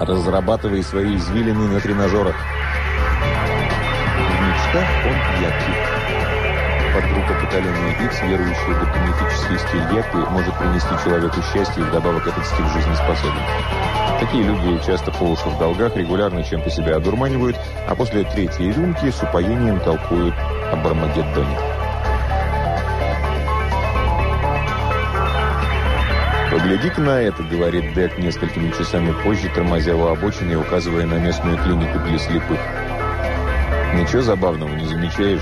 разрабатывай свои извилины на тренажерах. В мечтах он яркий. Подруга поколения X, верующая, мифический стиль Япи может принести человеку счастье и вдобавок этот стиль жизнеспособен. Такие люди часто по в долгах, регулярно чем-то себя одурманивают, а после третьей рюмки с упоением толкуют об Армагеддоне. «Погляди-ка на это», — говорит Дек несколькими часами позже, тормозя у обочины и указывая на местную клинику для слепых. «Ничего забавного не замечаешь?»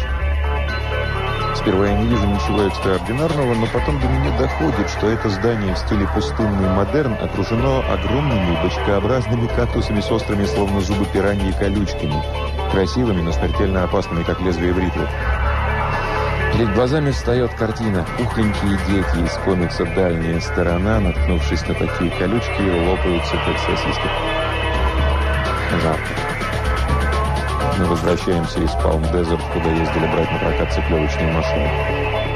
Сперва я не вижу ничего экстраординарного, но потом до меня доходит, что это здание в стиле пустынный модерн окружено огромными бочкообразными кактусами с острыми, словно зубы пираньи, колючками. Красивыми, но смертельно опасными, как лезвие бритвы. Перед глазами встает картина. Пухленькие дети из комикса «Дальняя сторона», наткнувшись на такие колючки, лопаются, как сосиски. Жарко. Мы возвращаемся из Палм-Дезерт, куда ездили брать на прокат циклевочные машины.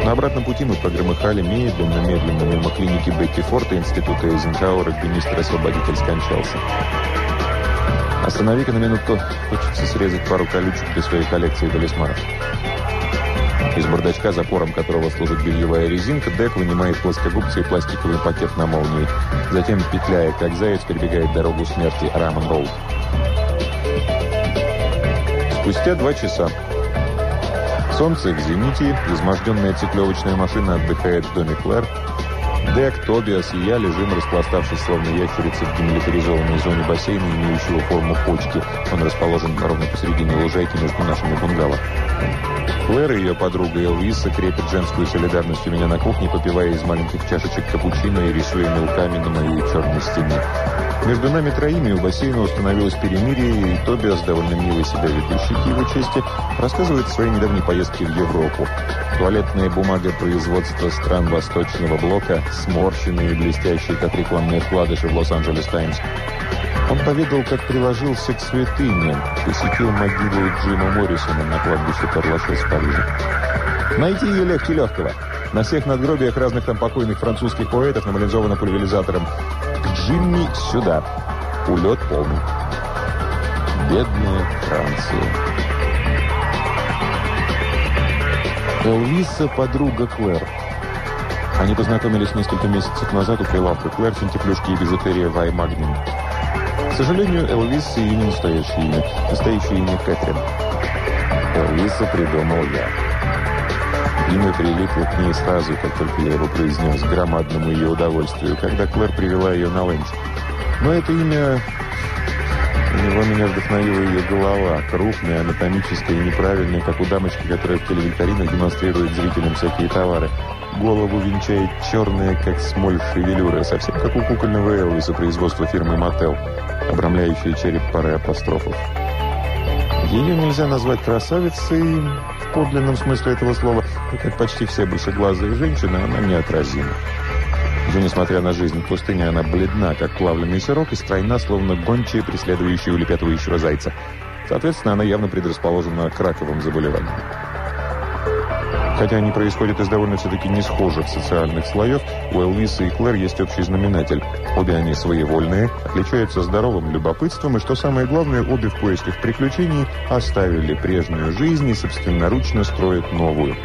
На обратном пути мы прогромыхали медленно-медленно мимо клиники Бетти Форта Института Эйзенхауэра, где мистер-освободитель скончался. Останови-ка на минутку. Хочется срезать пару колючек для своей коллекции талисманов. Из бардачка, запором которого служит бельевая резинка, Дек вынимает плоскогубцы и пластиковый пакет на молнии. Затем, петляя как заяц, перебегает дорогу смерти Рамон Роуд. Спустя два часа. Солнце в зените, изможденная циклевочная машина отдыхает в доме Клэр. Дек, Тобиас и я лежим, распластавшись, словно ящерицы в демилитаризованной зоне бассейна, имеющего форму почки. Он расположен ровно посередине лужайки между нашими бунгало. Клэр и ее подруга Элвиса крепят женскую солидарность у меня на кухне, попивая из маленьких чашечек капучино и рисуя мелками на моей черной стене. Между нами троими у бассейна установилось перемирие, и Тобиас, довольно милый себя ведущий к его чести, рассказывает о своей недавней поездке в Европу. Туалетная бумага производства стран Восточного Блока, сморщенные и блестящие, как рекламные вкладыши в Лос-Анджелес Таймс. Он поведал, как приложился к святыне, посетил могилу Джима Моррисона на кладбище Перлашес в Париже. Найти ее легче легкого. На всех надгробиях разных там покойных французских поэтов намализовано пульверизатором Джимми сюда. Улет полный. Бедная Франция. Элвиса – подруга Клэр. Они познакомились несколько месяцев назад у прилавка Клэр, финтифлюшки и бижутерия Вай Магнин. К сожалению, Элвиса и не настоящее имя. Настоящее имя Кэтрин. Элвиса придумал я. Имя прилипло к ней сразу, как только я его произнес, громадному ее удовольствию, когда Клэр привела ее на ленч. Но это имя... У него меня вдохновила ее голова, крупная, анатомическая и неправильная, как у дамочки, которая в телевикторинах демонстрирует зрителям всякие товары. Голову венчает черная, как смоль шевелюра, совсем как у кукольного Элвиса производства фирмы «Мотел», обрамляющая череп парой апострофов. Ее нельзя назвать красавицей, подлинном смысле этого слова, и как почти все большеглазые женщины, она неотразима. Уже несмотря на жизнь в пустыне, она бледна, как плавленый сырок, и стройна, словно гончая, преследующая улепетывающего зайца. Соответственно, она явно предрасположена к раковым заболеваниям. Хотя они происходят из довольно все-таки не схожих социальных слоев, у Элвиса и Клэр есть общий знаменатель. Обе они своевольные, отличаются здоровым любопытством, и, что самое главное, обе в поисках приключений оставили прежнюю жизнь и собственноручно строят новую.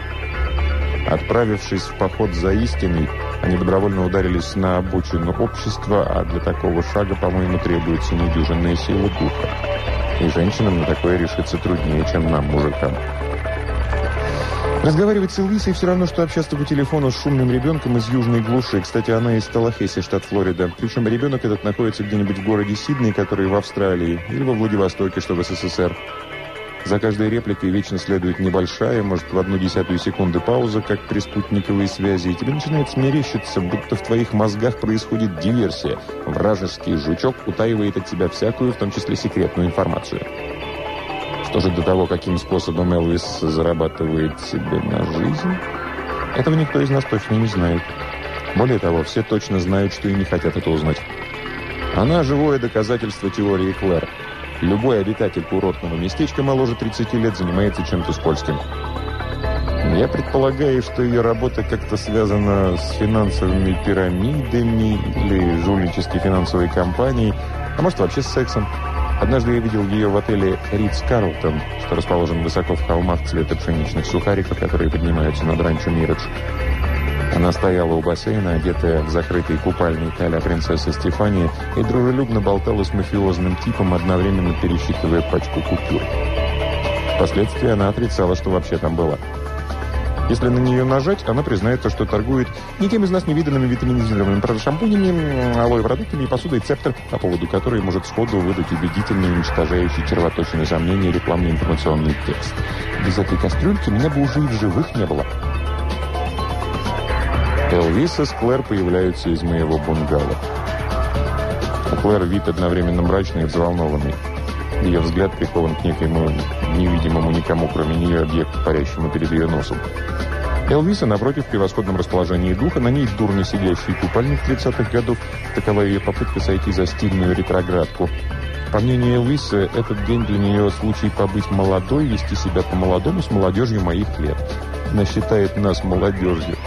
Отправившись в поход за истиной, они добровольно ударились на обочину общества, а для такого шага, по-моему, требуется недюжинная сила духа. И женщинам на такое решиться труднее, чем нам, мужикам. Разговаривать с Элвисой все равно, что общаться по телефону с шумным ребенком из южной глуши. Кстати, она из Талахеси, штат Флорида. Причем ребенок этот находится где-нибудь в городе Сидней, который в Австралии, или во Владивостоке, что в СССР. За каждой репликой вечно следует небольшая, может, в одну десятую секунды пауза, как при спутниковой связи, и тебе начинает смерещиться, будто в твоих мозгах происходит диверсия. Вражеский жучок утаивает от тебя всякую, в том числе секретную информацию. Что же до того, каким способом Элвис зарабатывает себе на жизнь, этого никто из нас точно не знает. Более того, все точно знают, что и не хотят это узнать. Она живое доказательство теории Клэр. Любой обитатель курортного местечка моложе 30 лет занимается чем-то скользким. Я предполагаю, что ее работа как-то связана с финансовыми пирамидами или жульнической финансовой компанией, а может вообще с сексом. Однажды я видел ее в отеле «Ридс Карлтон», что расположен высоко в холмах цвета пшеничных сухариков, которые поднимаются над ранчо Миридж. Она стояла у бассейна, одетая в закрытый купальник а принцесса Стефания, и дружелюбно болтала с мафиозным типом, одновременно пересчитывая пачку купюр. Впоследствии она отрицала, что вообще там была. Если на нее нажать, она признается, что торгует не тем из нас невиданными витаминизированными шампунями, алоэ продуктами и посудой «Цептор», по поводу которой может сходу выдать убедительный, уничтожающий червоточины сомнения рекламный информационный текст. Без этой кастрюльки меня бы уже и в живых не было. Элвиса с Клэр появляются из моего бунгало. Клэр вид одновременно мрачный и взволнованный. Ее взгляд прикован к некоему невидимому никому, кроме нее, объекту, парящему перед ее носом. Элвиса, напротив, в превосходном расположении духа, на ней дурно сидящий купальник 30-х годов. Такова ее попытка сойти за стильную ретроградку. По мнению Элвисы, этот день для нее случай побыть молодой, вести себя по-молодому с молодежью моих лет. Она считает нас молодежью.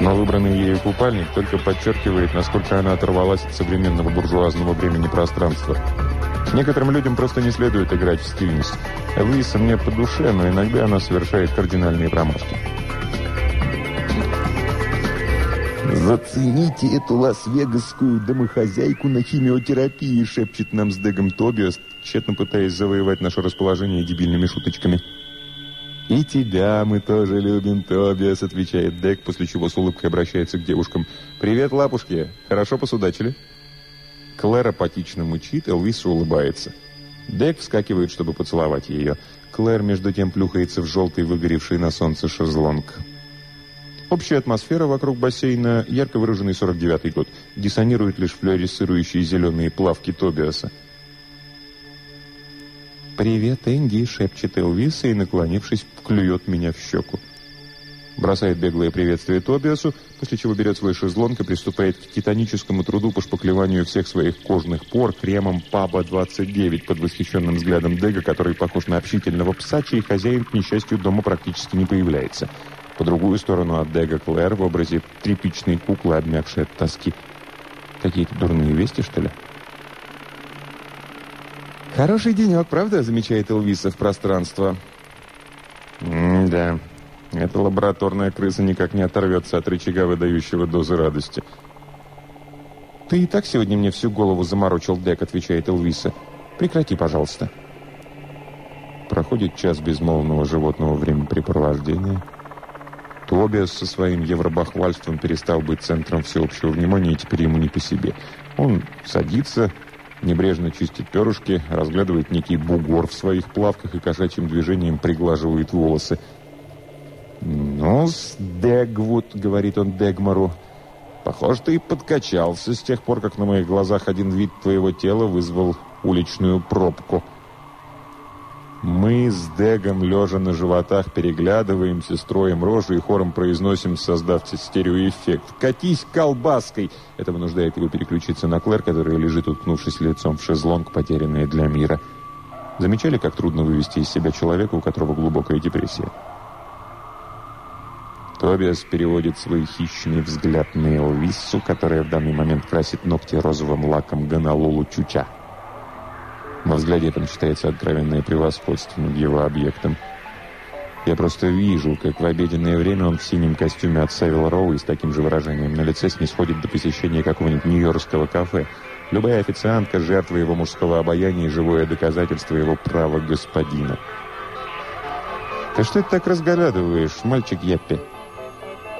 Но выбранный ею купальник только подчеркивает, насколько она оторвалась от современного буржуазного времени пространства. Некоторым людям просто не следует играть в стильность. Элвиса мне по душе, но иногда она совершает кардинальные промашки. «Зацените эту лас-вегасскую домохозяйку на химиотерапии», шепчет нам с Дегом Тобиас, тщетно пытаясь завоевать наше расположение дебильными шуточками. «И тебя мы тоже любим, Тобиас», отвечает Дег, после чего с улыбкой обращается к девушкам. «Привет, лапушки! Хорошо посудачили?» Клэр апатично мучит, Элвиса улыбается. Дек вскакивает, чтобы поцеловать ее. Клэр, между тем, плюхается в желтый, выгоревший на солнце шезлонг. Общая атмосфера вокруг бассейна, ярко выраженный 49-й год, диссонируют лишь флюоресцирующие зеленые плавки Тобиаса. «Привет, Энди!» — шепчет Элвиса и, наклонившись, клюет меня в щеку. Бросает беглое приветствие Тобиасу, после чего берет свой шезлонг и приступает к титаническому труду по шпаклеванию всех своих кожных пор кремом Паба-29 под восхищенным взглядом Дега, который похож на общительного пса, чей хозяин, к несчастью, дома практически не появляется. По другую сторону от Дега Клэр в образе тряпичной куклы, обмякшей от тоски. Какие-то дурные вести, что ли? «Хороший денек, правда?» — замечает Элвиса в пространство. «М-да, эта лабораторная крыса никак не оторвется от рычага, выдающего дозы радости». «Ты и так сегодня мне всю голову заморочил, Дек», — отвечает Элвиса. «Прекрати, пожалуйста». Проходит час безмолвного животного времяпрепровождения. Тобиас со своим евробахвальством перестал быть центром всеобщего внимания, и теперь ему не по себе. Он садится, небрежно чистит перышки, разглядывает некий бугор в своих плавках и кошачьим движением приглаживает волосы. Ну Дегвуд», — говорит он Дегмару, — «похоже, ты подкачался с тех пор, как на моих глазах один вид твоего тела вызвал уличную пробку». Мы с Дегом, лежа на животах, переглядываемся, строим рожу и хором произносим, создав стереоэффект. «Катись колбаской!» Это вынуждает его переключиться на Клэр, которая лежит, уткнувшись лицом в шезлонг, потерянная для мира. Замечали, как трудно вывести из себя человека, у которого глубокая депрессия? Тобиас переводит свой хищный взгляд на Элвиссу, которая в данный момент красит ногти розовым лаком Ганалулу Чуча. Во взгляде этом читается откровенное превосходство над его объектом. Я просто вижу, как в обеденное время он в синем костюме от Севил Роу и с таким же выражением на лице снисходит до посещения какого-нибудь нью-йоркского кафе. Любая официантка – жертва его мужского обаяния и живое доказательство его права господина. «Ты что это так разгадываешь, мальчик Яппи?»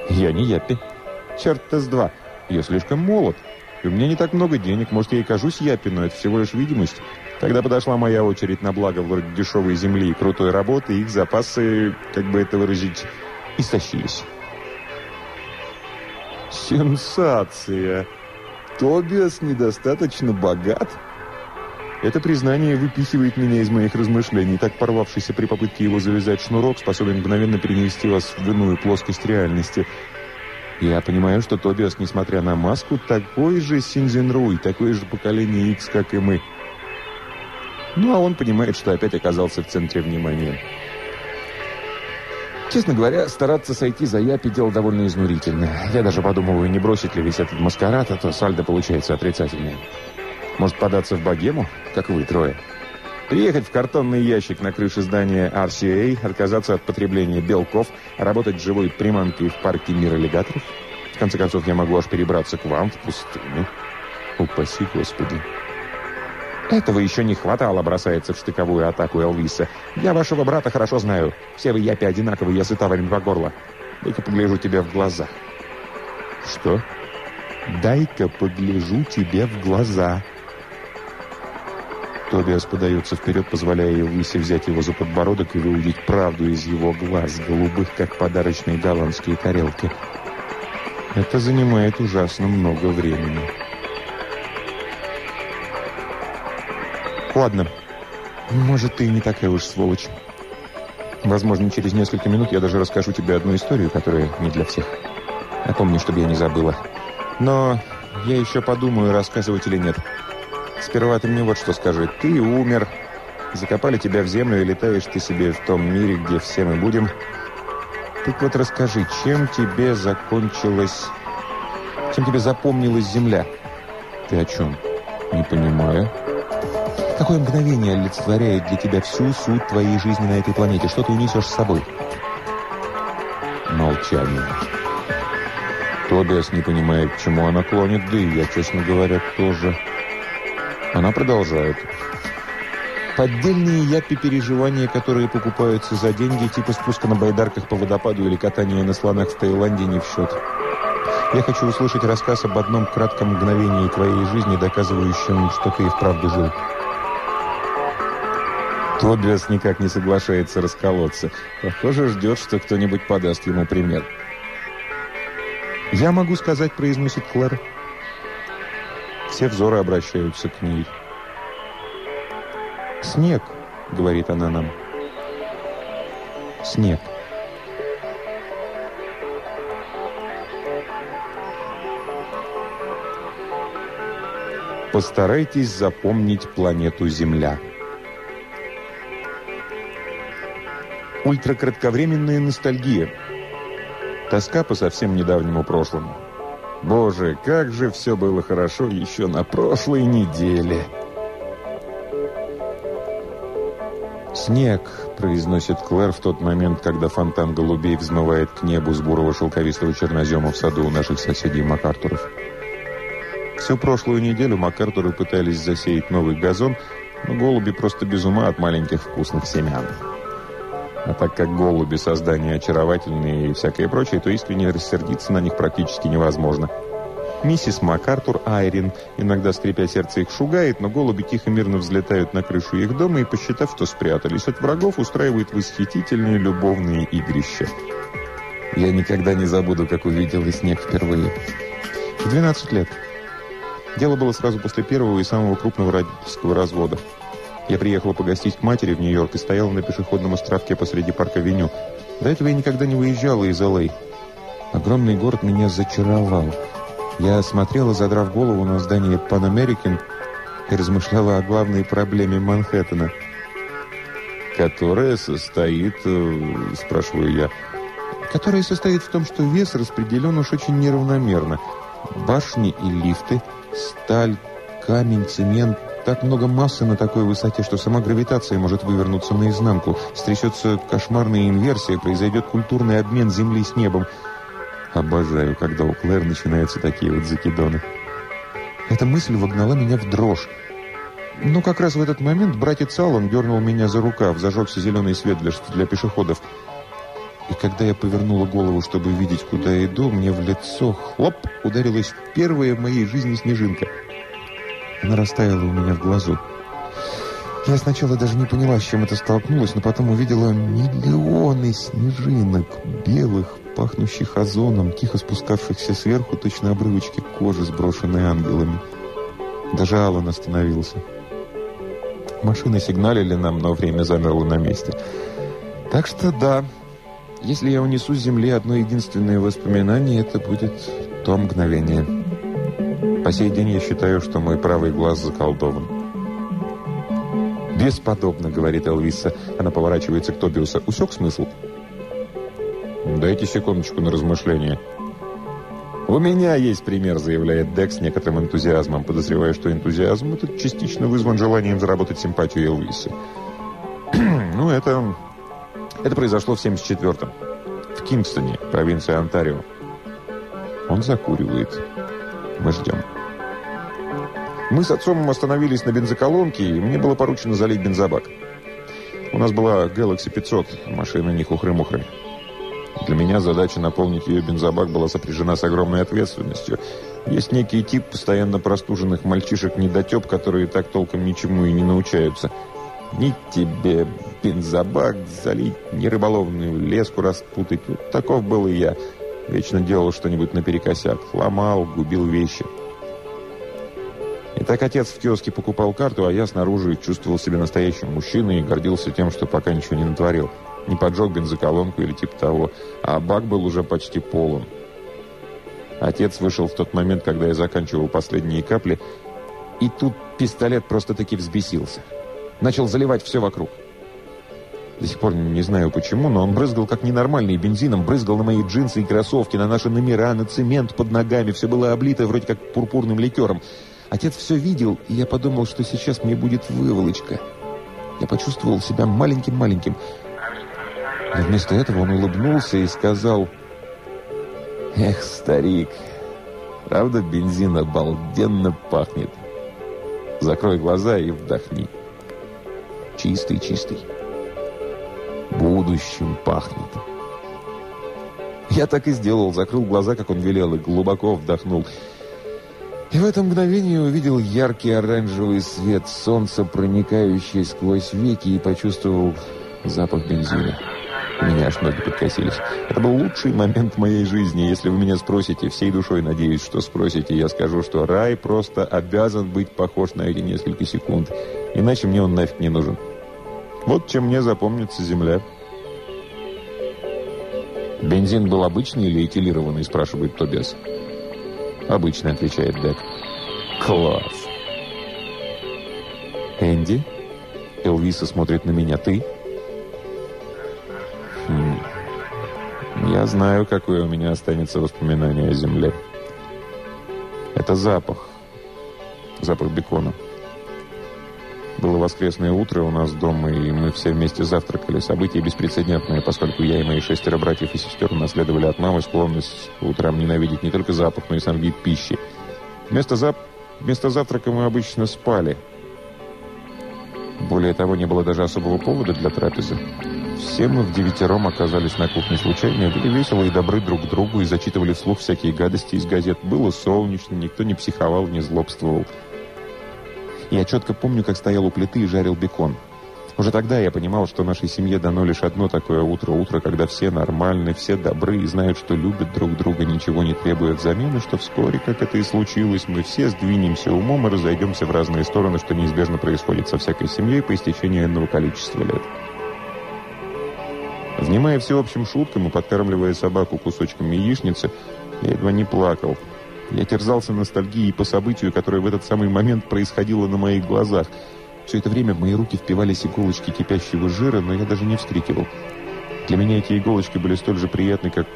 «Я не Яппи. Черт-то с два. Я слишком молод. И у меня не так много денег. Может, я и кажусь Яппи, но это всего лишь видимость». Когда подошла моя очередь на благо вроде дешевой земли и крутой работы, их запасы, как бы это выразить, истощились. Сенсация! Тобиас недостаточно богат? Это признание выпихивает меня из моих размышлений. Так порвавшийся при попытке его завязать шнурок способен мгновенно перенести вас в иную плоскость реальности. Я понимаю, что Тобиас, несмотря на маску, такой же Синзенруй, такое же поколение X, как и мы. Ну, а он понимает, что опять оказался в центре внимания. Честно говоря, стараться сойти за Япи дело довольно изнурительно. Я даже подумываю, не бросить ли весь этот маскарад, а то сальдо получается отрицательное. Может, податься в богему, как вы трое? Приехать в картонный ящик на крыше здания RCA, отказаться от потребления белков, работать живой приманкой в парке мира аллигаторов? В конце концов, я могу аж перебраться к вам в пустыню. Упаси Господи. Этого еще не хватало, бросается в штыковую атаку Элвиса. Я вашего брата хорошо знаю. Все вы япи одинаковые, я сыта вами по горло. Дай-ка погляжу тебе в глаза. Что? Дай-ка погляжу тебе в глаза. Тобиас подается вперед, позволяя Элвисе взять его за подбородок и выудить правду из его глаз, голубых, как подарочные голландские тарелки. Это занимает ужасно много времени. Ладно. Может, ты не такая уж сволочь. Возможно, через несколько минут я даже расскажу тебе одну историю, которая не для всех. Напомни, чтобы я не забыла. Но я еще подумаю, рассказывать или нет. Сперва ты мне вот что скажи. Ты умер, закопали тебя в землю, и летаешь ты себе в том мире, где все мы будем. Так вот расскажи, чем тебе закончилась... Чем тебе запомнилась земля? Ты о чем? Не понимаю. Какое мгновение олицетворяет для тебя всю суть твоей жизни на этой планете? Что ты унесешь с собой? Молчание. Тобиас не понимает, к чему она клонит, да и я, честно говоря, тоже. Она продолжает. Поддельные япи переживания, которые покупаются за деньги, типа спуска на байдарках по водопаду или катания на слонах в Таиланде, не в счет. Я хочу услышать рассказ об одном кратком мгновении твоей жизни, доказывающем, что ты и вправду жил. Тобиас никак не соглашается расколоться. Похоже, ждет, что кто-нибудь подаст ему пример. «Я могу сказать», — произносит Клэр. Все взоры обращаются к ней. «Снег», — говорит она нам. «Снег». Постарайтесь запомнить планету Земля. Ультракратковременная ностальгия. Тоска по совсем недавнему прошлому. Боже, как же все было хорошо еще на прошлой неделе. «Снег», — произносит Клэр в тот момент, когда фонтан голубей взмывает к небу с бурого шелковистого чернозема в саду у наших соседей Макартуров. Всю прошлую неделю Макартуры пытались засеять новый газон, но голуби просто без ума от маленьких вкусных семян. А так как голуби создания очаровательные и всякое прочее, то искренне рассердиться на них практически невозможно. Миссис МакАртур Айрин, иногда скрипя сердце их шугает, но голуби тихо-мирно взлетают на крышу их дома и, посчитав, что спрятались от врагов, устраивают восхитительные любовные игрища. Я никогда не забуду, как увидел и снег впервые. В 12 лет. Дело было сразу после первого и самого крупного родительского развода. Я приехала погостить к матери в Нью-Йорк и стояла на пешеходном островке посреди парка Веню. До этого я никогда не выезжала из Л.А. Огромный город меня зачаровал. Я смотрела, задрав голову на здание Pan American и размышляла о главной проблеме Манхэттена. «Которая состоит...» э, – спрашиваю я. «Которая состоит в том, что вес распределен уж очень неравномерно. Башни и лифты, сталь, камень, цемент, так много массы на такой высоте, что сама гравитация может вывернуться наизнанку. Стрясется кошмарная инверсия, произойдет культурный обмен Земли с небом. Обожаю, когда у Клэр начинаются такие вот закидоны. Эта мысль вогнала меня в дрожь. Но как раз в этот момент братец Аллан дернул меня за рукав, зажегся зеленый свет для, для пешеходов. И когда я повернула голову, чтобы видеть, куда иду, мне в лицо, хлоп, ударилась первая в моей жизни снежинка — она растаяла у меня в глазу. Я сначала даже не поняла, с чем это столкнулось, но потом увидела миллионы снежинок, белых, пахнущих озоном, тихо спускавшихся сверху точно обрывочки кожи, сброшенные ангелами. Даже Аллан остановился. Машины сигналили нам, но время замерло на месте. Так что да, если я унесу с земли одно единственное воспоминание, это будет то мгновение. По сей день я считаю, что мой правый глаз заколдован. «Бесподобно», — говорит Элвиса. Она поворачивается к Тобиуса. «Усек смысл?» Дайте секундочку на размышление. «У меня есть пример», — заявляет Дек с некоторым энтузиазмом, подозревая, что энтузиазм этот частично вызван желанием заработать симпатию Элвиса. ну, это... Это произошло в 74-м. В Кингстоне, провинция Онтарио. Он закуривает. Мы ждем. Мы с отцом остановились на бензоколонке, и мне было поручено залить бензобак. У нас была Galaxy 500, машина не хухры-мухры. Для меня задача наполнить ее бензобак была сопряжена с огромной ответственностью. Есть некий тип постоянно простуженных мальчишек-недотеп, которые так толком ничему и не научаются. Ни тебе бензобак залить, ни рыболовную леску распутать. Вот таков был и я. Вечно делал что-нибудь наперекосяк. Ломал, губил вещи. И так отец в киоске покупал карту, а я снаружи чувствовал себя настоящим мужчиной и гордился тем, что пока ничего не натворил. Не поджег бензоколонку или типа того, а бак был уже почти полон. Отец вышел в тот момент, когда я заканчивал последние капли, и тут пистолет просто-таки взбесился. Начал заливать все вокруг. До сих пор не знаю почему, но он брызгал как ненормальный бензином, брызгал на мои джинсы и кроссовки, на наши номера, на цемент под ногами. Все было облито вроде как пурпурным ликером. Отец все видел, и я подумал, что сейчас мне будет выволочка. Я почувствовал себя маленьким-маленьким. Но вместо этого он улыбнулся и сказал, «Эх, старик, правда бензин обалденно пахнет. Закрой глаза и вдохни. Чистый-чистый. Будущим пахнет». Я так и сделал, закрыл глаза, как он велел, и глубоко вдохнул. И в это мгновение увидел яркий оранжевый свет солнца, проникающий сквозь веки, и почувствовал запах бензина. У меня аж ноги подкосились. Это был лучший момент моей жизни. Если вы меня спросите, всей душой надеюсь, что спросите, я скажу, что рай просто обязан быть похож на эти несколько секунд. Иначе мне он нафиг не нужен. Вот чем мне запомнится земля. «Бензин был обычный или этилированный?» спрашивает Тобиас. «Обычный», отвечает Дек. «Класс!» «Энди?» Элвиса смотрит на меня. «Ты?» Я знаю, какое у меня останется воспоминание о земле. Это запах. Запах бекона. Было воскресное утро у нас дома, и мы все вместе завтракали. Событие беспрецедентное, поскольку я и мои шестеро братьев и сестер наследовали от мамы склонность утром ненавидеть не только запах, но и сам вид пищи. Вместо, зап... Вместо завтрака мы обычно спали. Более того, не было даже особого повода для трапезы. Все мы в девятером оказались на кухне случайно, были веселы и добры друг к другу и зачитывали вслух всякие гадости из газет. Было солнечно, никто не психовал, не злобствовал. Я четко помню, как стоял у плиты и жарил бекон. Уже тогда я понимал, что нашей семье дано лишь одно такое утро. Утро, когда все нормальны, все добры и знают, что любят друг друга, ничего не требуя взамен, и что вскоре, как это и случилось, мы все сдвинемся умом и разойдемся в разные стороны, что неизбежно происходит со всякой семьей по истечению иного количества лет. Внимая всеобщим шуткам и подкармливая собаку кусочками яичницы, я едва не плакал. Я терзался ностальгией по событию, которое в этот самый момент происходило на моих глазах. Все это время в мои руки впивались иголочки кипящего жира, но я даже не вскрикивал. Для меня эти иголочки были столь же приятны, как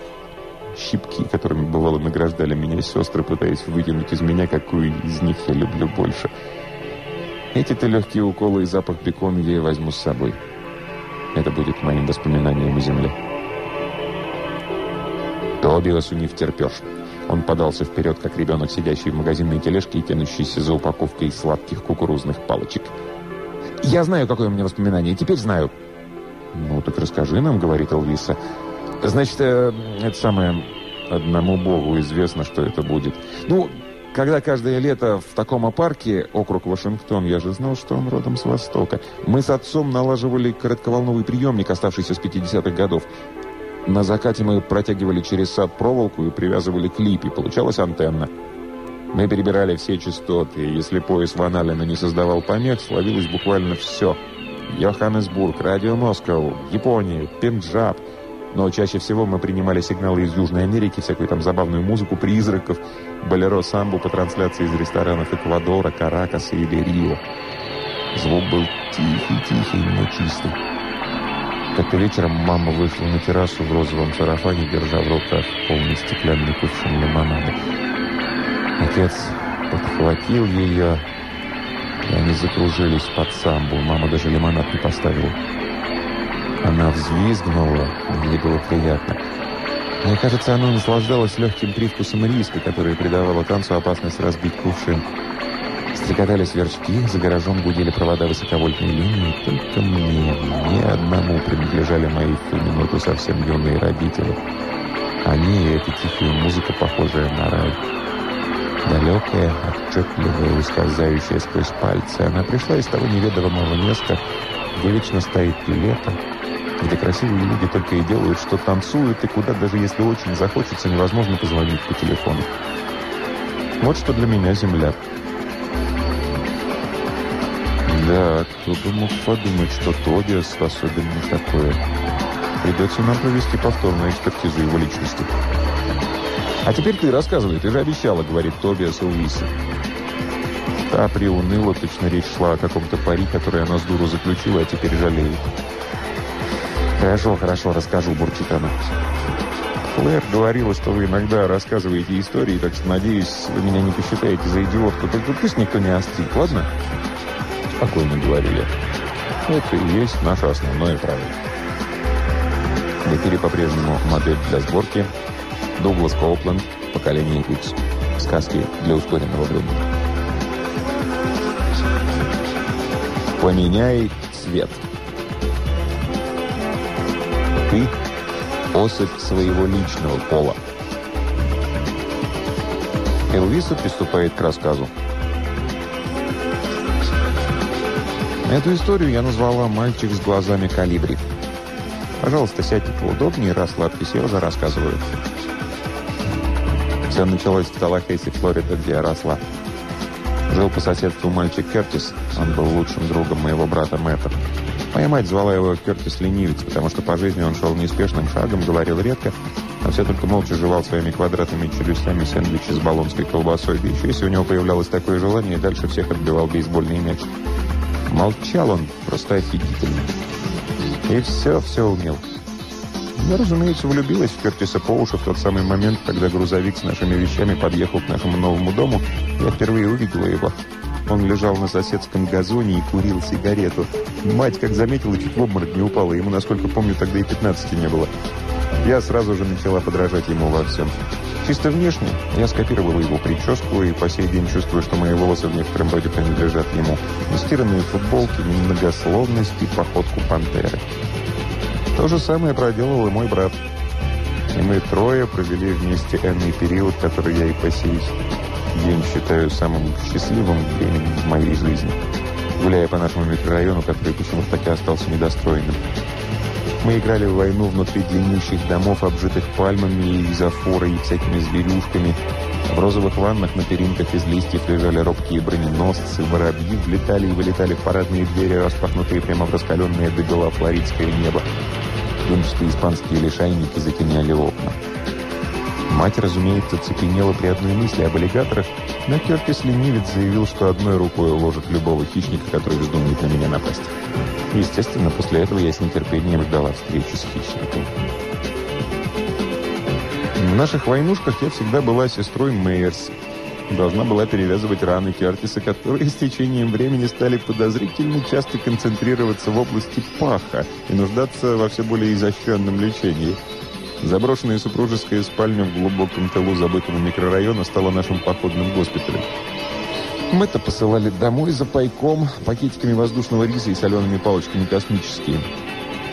щипки, которыми бывало награждали меня сестры, пытаясь вытянуть из меня, какую из них я люблю больше. Эти-то легкие уколы и запах бекона я и возьму с собой. Это будет моим воспоминанием о земле. Тобиасу не втерпешь. Он подался вперед, как ребенок, сидящий в магазинной тележке и тянущийся за упаковкой сладких кукурузных палочек. «Я знаю, какое у меня воспоминание. Теперь знаю». «Ну, так расскажи нам», — говорит Элвиса. «Значит, э, это самое... Одному богу известно, что это будет. Ну, когда каждое лето в таком парке, округ Вашингтон, я же знал, что он родом с Востока, мы с отцом налаживали коротковолновый приемник, оставшийся с 50-х годов. На закате мы протягивали через сад проволоку и привязывали к липе. Получалась антенна. Мы перебирали все частоты, и если пояс Ван Аллена не создавал помех, словилось буквально все. Йоханнесбург, Радио Москва, Япония, Пенджаб – но чаще всего мы принимали сигналы из Южной Америки, всякую там забавную музыку, призраков, болеро самбу по трансляции из ресторанов Эквадора, Каракаса или Рио. Звук был тихий-тихий, но чистый. Как-то вечером мама вышла на террасу в розовом сарафане, держа в руках полный стеклянный кувшин лимонада. Отец подхватил ее, и они закружились под самбу. Мама даже лимонад не поставила. Она взвизгнула, ей было приятно. Мне кажется, она наслаждалась легким привкусом риска, который придавала танцу опасность разбить кувшин. Стрекотали сверчки, за гаражом гудели провода высоковольтной линии. Только мне, ни одному принадлежали мои в ту минуту совсем юные родители. Они и эта тихая музыка, похожая на рай. Далекая, отчетливая, ускользающая сквозь пальцы. Она пришла из того неведомого места, где вечно стоит лето, где красивые люди только и делают, что танцуют, и куда, даже если очень захочется, невозможно позвонить по телефону. Вот что для меня земля. Да, кто бы мог подумать, что Тоби способен на такое. Придется нам провести повторную экспертизу его личности. «А теперь ты рассказывай, ты же обещала», — говорит Тобиас Уиса. Та приуныла, точно речь шла о каком-то пари, который она с дуру заключила, а теперь жалеет. «Хорошо, хорошо, расскажу», — бурчит она. Флэр говорила, что вы иногда рассказываете истории, так что, надеюсь, вы меня не посчитаете за идиотку. Только пусть никто не остит, ладно? Спокойно говорили. Это и есть наше основное правило. В эфире по-прежнему модель для сборки. Дуглас Коупленд, поколение X. Сказки для ускоренного времени. Поменяй цвет. Ты – особь своего личного пола. Элвиса приступает к рассказу. Эту историю я назвала «Мальчик с глазами калибри». Пожалуйста, сядьте поудобнее, раз сладкий Сережа рассказывают. Все началось в Талахейсе, Флорида, где я росла. Жил по соседству мальчик Кертис. Он был лучшим другом моего брата Мэтта. Моя мать звала его Кертис Ленивец, потому что по жизни он шел неспешным шагом, говорил редко, а все только молча жевал своими квадратными челюстями сэндвичи с болонской колбасой. Да еще если у него появлялось такое желание, дальше всех отбивал бейсбольный мяч. Молчал он просто офигительно. И все, все умел. Я, разумеется, влюбилась в Кертиса по уши в тот самый момент, когда грузовик с нашими вещами подъехал к нашему новому дому. Я впервые увидела его. Он лежал на соседском газоне и курил сигарету. Мать, как заметила, чуть в обморок не упала. Ему, насколько помню, тогда и 15 не было. Я сразу же начала подражать ему во всем. Чисто внешне я скопировала его прическу и по сей день чувствую, что мои волосы в некотором роде принадлежат ему. Нестиранные футболки, немногословность и походку пантеры. То же самое проделал и мой брат. И мы трое провели вместе энный период, который я и по сей день считаю самым счастливым временем в моей жизни, гуляя по нашему микрорайону, который почему-то так и остался недостроенным. Мы играли в войну внутри длиннющих домов, обжитых пальмами и изофорой, и всякими зверюшками. В розовых ваннах на перинках из листьев лежали робкие броненосцы, воробьи влетали и вылетали в парадные двери, распахнутые прямо в раскаленное догола флоридское небо. Дымчатые испанские лишайники затеняли окна. Мать, разумеется, цепенела при одной мысли об аллигаторах, но Кертис ленивец заявил, что одной рукой уложит любого хищника, который вздумает на меня напасть. Естественно, после этого я с нетерпением ждала встречи с хищником. В наших войнушках я всегда была сестрой Мейерс. Должна была перевязывать раны Кертиса, которые с течением времени стали подозрительно часто концентрироваться в области паха и нуждаться во все более изощренном лечении. Заброшенная супружеская спальня в глубоком тылу забытого микрорайона стала нашим походным госпиталем. Мы-то посылали домой за пайком, пакетиками воздушного риса и солеными палочками космические.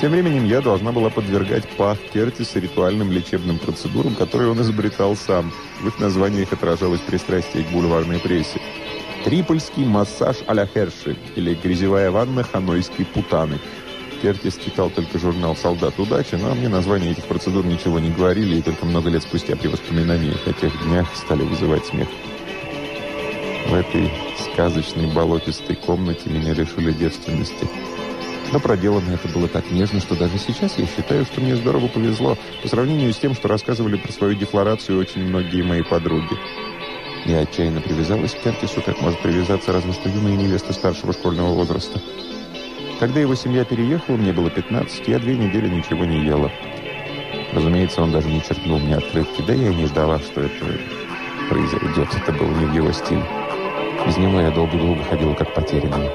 Тем временем я должна была подвергать пах Кертиса ритуальным лечебным процедурам, которые он изобретал сам. В их названиях отражалось пристрастие к бульварной прессе. Трипольский массаж а-ля Херши или грязевая ванна ханойской путаны. Кертис читал только журнал «Солдат удачи», но мне названия этих процедур ничего не говорили, и только много лет спустя при воспоминаниях о тех днях стали вызывать смех. В этой сказочной болотистой комнате меня лишили девственности. Но проделано это было так нежно, что даже сейчас я считаю, что мне здорово повезло по сравнению с тем, что рассказывали про свою дефлорацию очень многие мои подруги. Я отчаянно привязалась к Кертису, как может привязаться разве что юная невеста старшего школьного возраста. Когда его семья переехала, мне было 15, я две недели ничего не ела. Разумеется, он даже не черкнул мне открытки, да я и не ждала, что это произойдет. Это было не в его стиле. Без него я долго-долго ходила как потерянная.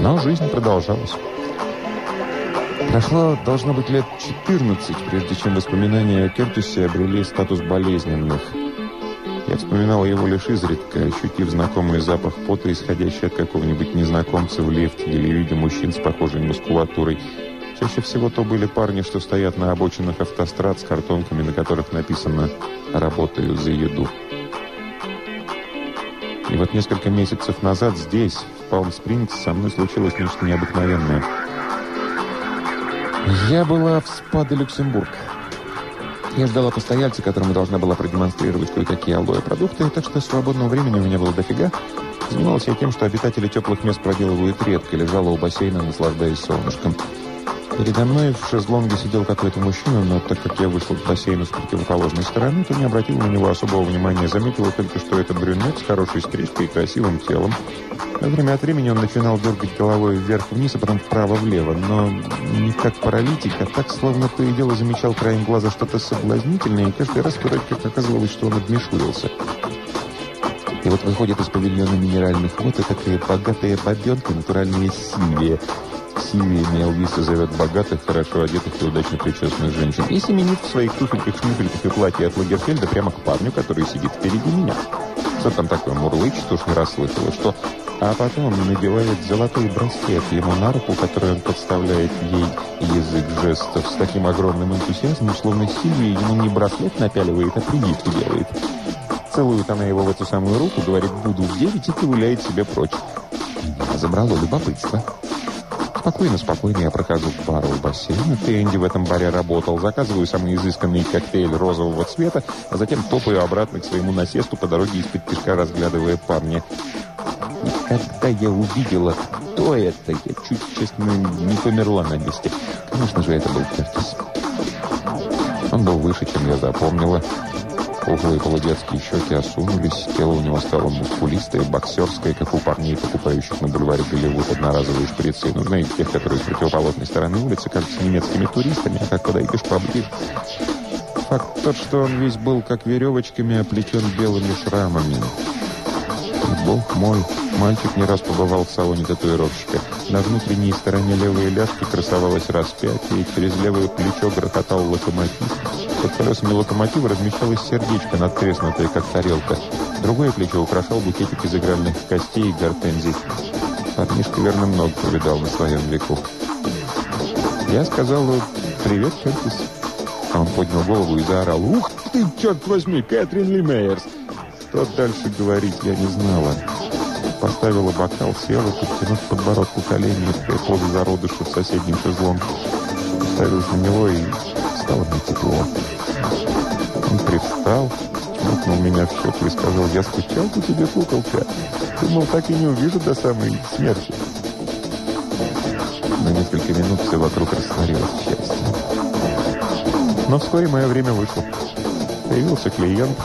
Но жизнь продолжалась. Прошло, должно быть, лет 14, прежде чем воспоминания о Кертисе обрели статус болезненных. Я вспоминал его лишь изредка, ощутив знакомый запах пота, исходящий от какого-нибудь незнакомца в лифте или видя мужчин с похожей мускулатурой. Чаще всего то были парни, что стоят на обочинах автострад с картонками, на которых написано «Работаю за еду». И вот несколько месяцев назад здесь, в Палм-Спрингс, со мной случилось нечто необыкновенное. Я была в спа-де Люксембург. Я ждала постояльца, которому должна была продемонстрировать кое-какие алоэ продукты, так что свободного времени у меня было дофига. Занималась я тем, что обитатели теплых мест проделывают редко, лежала у бассейна, наслаждаясь солнышком. Передо мной в шезлонге сидел какой-то мужчина, но так как я вышел к бассейну с противоположной стороны, то не обратил на него особого внимания. Заметила только, что это брюнет с хорошей стрижкой и красивым телом. А время от времени он начинал дергать головой вверх-вниз, а потом вправо-влево. Но не как паралитик, а так, словно то и дело замечал краем глаза что-то соблазнительное, и каждый раз вроде оказывалось, что он обмешурился. И вот выходит из павильона минеральных вод и такая богатая бабенка, натуральная Сильвия – Сильвиями Элвиса зовет богатых, хорошо одетых и удачно причесанных женщин и семенит в своих туфельках, шлюпельках и платье от Лагерфельда прямо к парню, который сидит впереди меня. Что там такое мурлычет, уж не расслышала, что... А потом надевает золотой браслет ему на руку, который он подставляет ей язык жестов с таким огромным энтузиазмом, словно Сильвия ему не браслет напяливает, а прививку делает. Целует она его в эту самую руку, говорит «буду в девять» и ковыляет себе прочь. Забрало любопытство. Спокойно, спокойно я прохожу к бару у бассейна. Тенди в этом баре работал. Заказываю самый изысканный коктейль розового цвета, а затем топаю обратно к своему насесту по дороге из-под тяжка, разглядывая парня. И когда я увидела, кто это, я чуть, честно, не померла на месте. Конечно же, это был Кертис. Он был выше, чем я запомнила. Круглые полудетские щеки осунулись, тело у него стало мускулистое, боксерское, как у парней, покупающих на бульваре Голливуд одноразовые шприцы. Ну, знаете, тех, которые с противоположной стороны улицы кажутся немецкими туристами, а как подойдешь поближе. Факт тот, что он весь был как веревочками оплетен белыми шрамами. Бог мой, мальчик не раз побывал в салоне татуировщика. На внутренней стороне левой ляжки красовалось распятие, и через левое плечо грохотал локомотив. Под колесами локомотива размещалось сердечко, надкреснутое, как тарелка. Другое плечо украшал букетик из игральных костей и гортензий. Парнишка, верно, много повидал на своем веку. Я сказал «Привет, Кертис». А он поднял голову и заорал «Ух ты, черт возьми, Кэтрин Ли Мейерс!» Что дальше говорить, я не знала. Поставила бокал, села, подтянув подбородку колени, поза зародыша в соседнем шезлонге. Уставилась на него и стало мне тепло. Он привстал, чмокнул меня в щеку и сказал, «Я скучал по тебе, куколка. Думал, так и не увижу до самой смерти». На несколько минут все вокруг растворилось в счастье. Но вскоре мое время вышло. Появился клиент.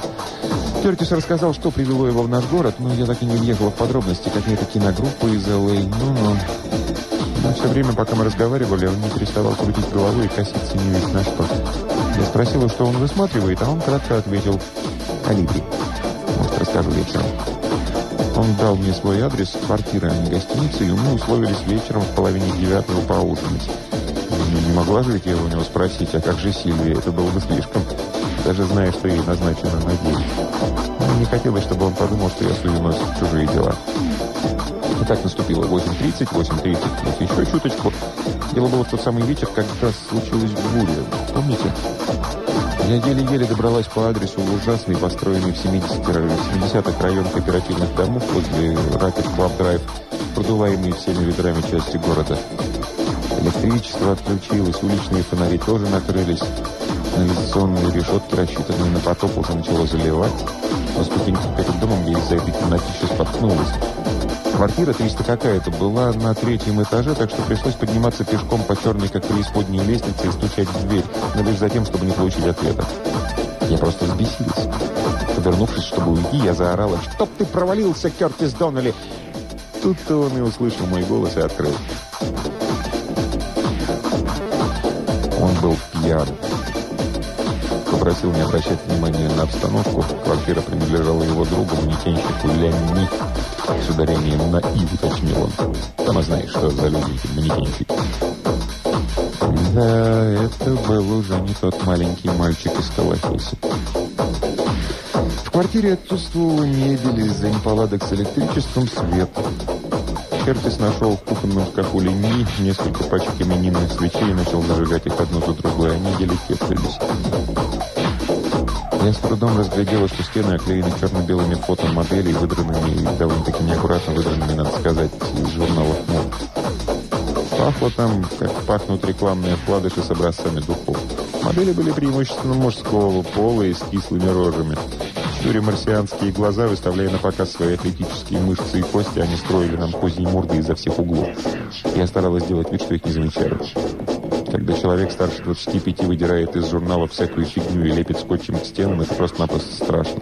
Кертис рассказал, что привело его в наш город, но я так и не въехала в подробности, какая-то киногруппа из Л.А. Ну-ну. Все время, пока мы разговаривали, он не переставал крутить головой и коситься не весь на что. Я спросила, что он высматривает, а он кратко ответил «Алиби». Может, расскажу вечером. Он дал мне свой адрес квартиры, а не гостиницы, и мы условились вечером в половине девятого поужинать. Ну, не могла же ведь я у него спросить, а как же Сильвия? Это было бы слишком, даже зная, что ей назначено на день. Мне не хотелось, чтобы он подумал, что я сую нос в чужие дела. И так наступило 8.30, 8.30, вот еще чуточку. Дело было в тот самый вечер, когда случилась буря. Помните? Я еле-еле добралась по адресу в ужасный, в 70-х район кооперативных домов возле Rapid Club Drive, продуваемый всеми ветрами части города. Электричество отключилось, уличные фонари тоже накрылись. Канализационные решетки, рассчитанные на потоп, уже начало заливать. На ступеньках перед домом я из-за этой темноты споткнулась. Квартира 300 какая-то была на третьем этаже, так что пришлось подниматься пешком по черной, как преисподней лестнице и стучать в дверь, но лишь за тем, чтобы не получить ответа. Я просто взбесилась. Повернувшись, чтобы уйти, я заорала, «Чтоб ты провалился, Кертис Доннелли!» Тут-то он и услышал мой голос и открыл. Он был пьян. Попросил не обращать внимания на обстановку. Квартира принадлежала его другу, манекенщику Ленни. С ударением на «и» уточнил он. Сама знаешь, что за люди манекенщики. Да, это был уже не тот маленький мальчик из Калахиси. В квартире отсутствовала мебель из-за неполадок с электричеством свет. Кертис нашел в кухонном шкафу линии несколько пачек именинных свечей и начал зажигать их одну за другой. Они еле теплились. Я с трудом разглядела, что стены оклеены черно-белыми фото моделей, выдранными довольно-таки неаккуратно выдранными, надо сказать, из журналов мод. Пахло там, как пахнут рекламные вкладыши с образцами духов. Модели были преимущественно мужского пола и с кислыми рожами. Щуря марсианские глаза, выставляя на показ свои атлетические мышцы и кости, они строили нам козьи морды изо всех углов. Я старалась сделать вид, что их не замечаю. Когда человек старше 25 выдирает из журнала всякую фигню и лепит скотчем к стенам, это просто-напросто страшно.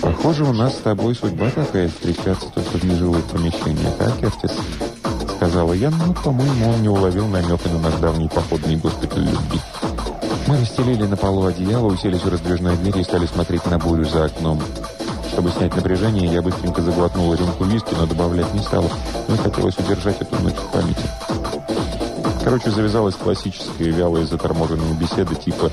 Похоже, у нас с тобой судьба такая, встречаться только в нежилых помещениях, а, Кертис? Сказала я, но, по-моему, он не уловил намека на наш давний походный госпиталь любви. Мы расстелили на полу одеяло, уселись у раздвижной двери и стали смотреть на бурю за окном. Чтобы снять напряжение, я быстренько заглотнула рюмку виски, но добавлять не стала. Мне хотелось удержать эту ночь в памяти. Короче, завязалась классическая вялая заторможенная беседа типа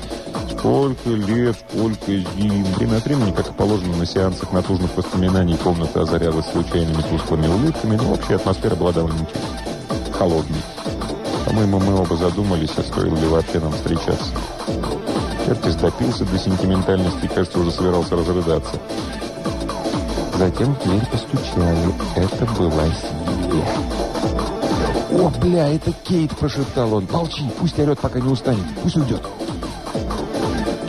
«Сколько лет, сколько зим?» Время от времени, как и положено на сеансах натужных воспоминаний, комната озарялась случайными тусклыми улыбками, но общая атмосфера была довольно холодной. По-моему, мы оба задумались, а стоило ли вообще нам встречаться. Кертис допился до сентиментальности и, кажется, уже собирался разрыдаться. Затем в дверь постучали. Это была Сильвия. «О, бля, это Кейт!» – прошептал он. «Молчи, пусть орет, пока не устанет. Пусть уйдет!»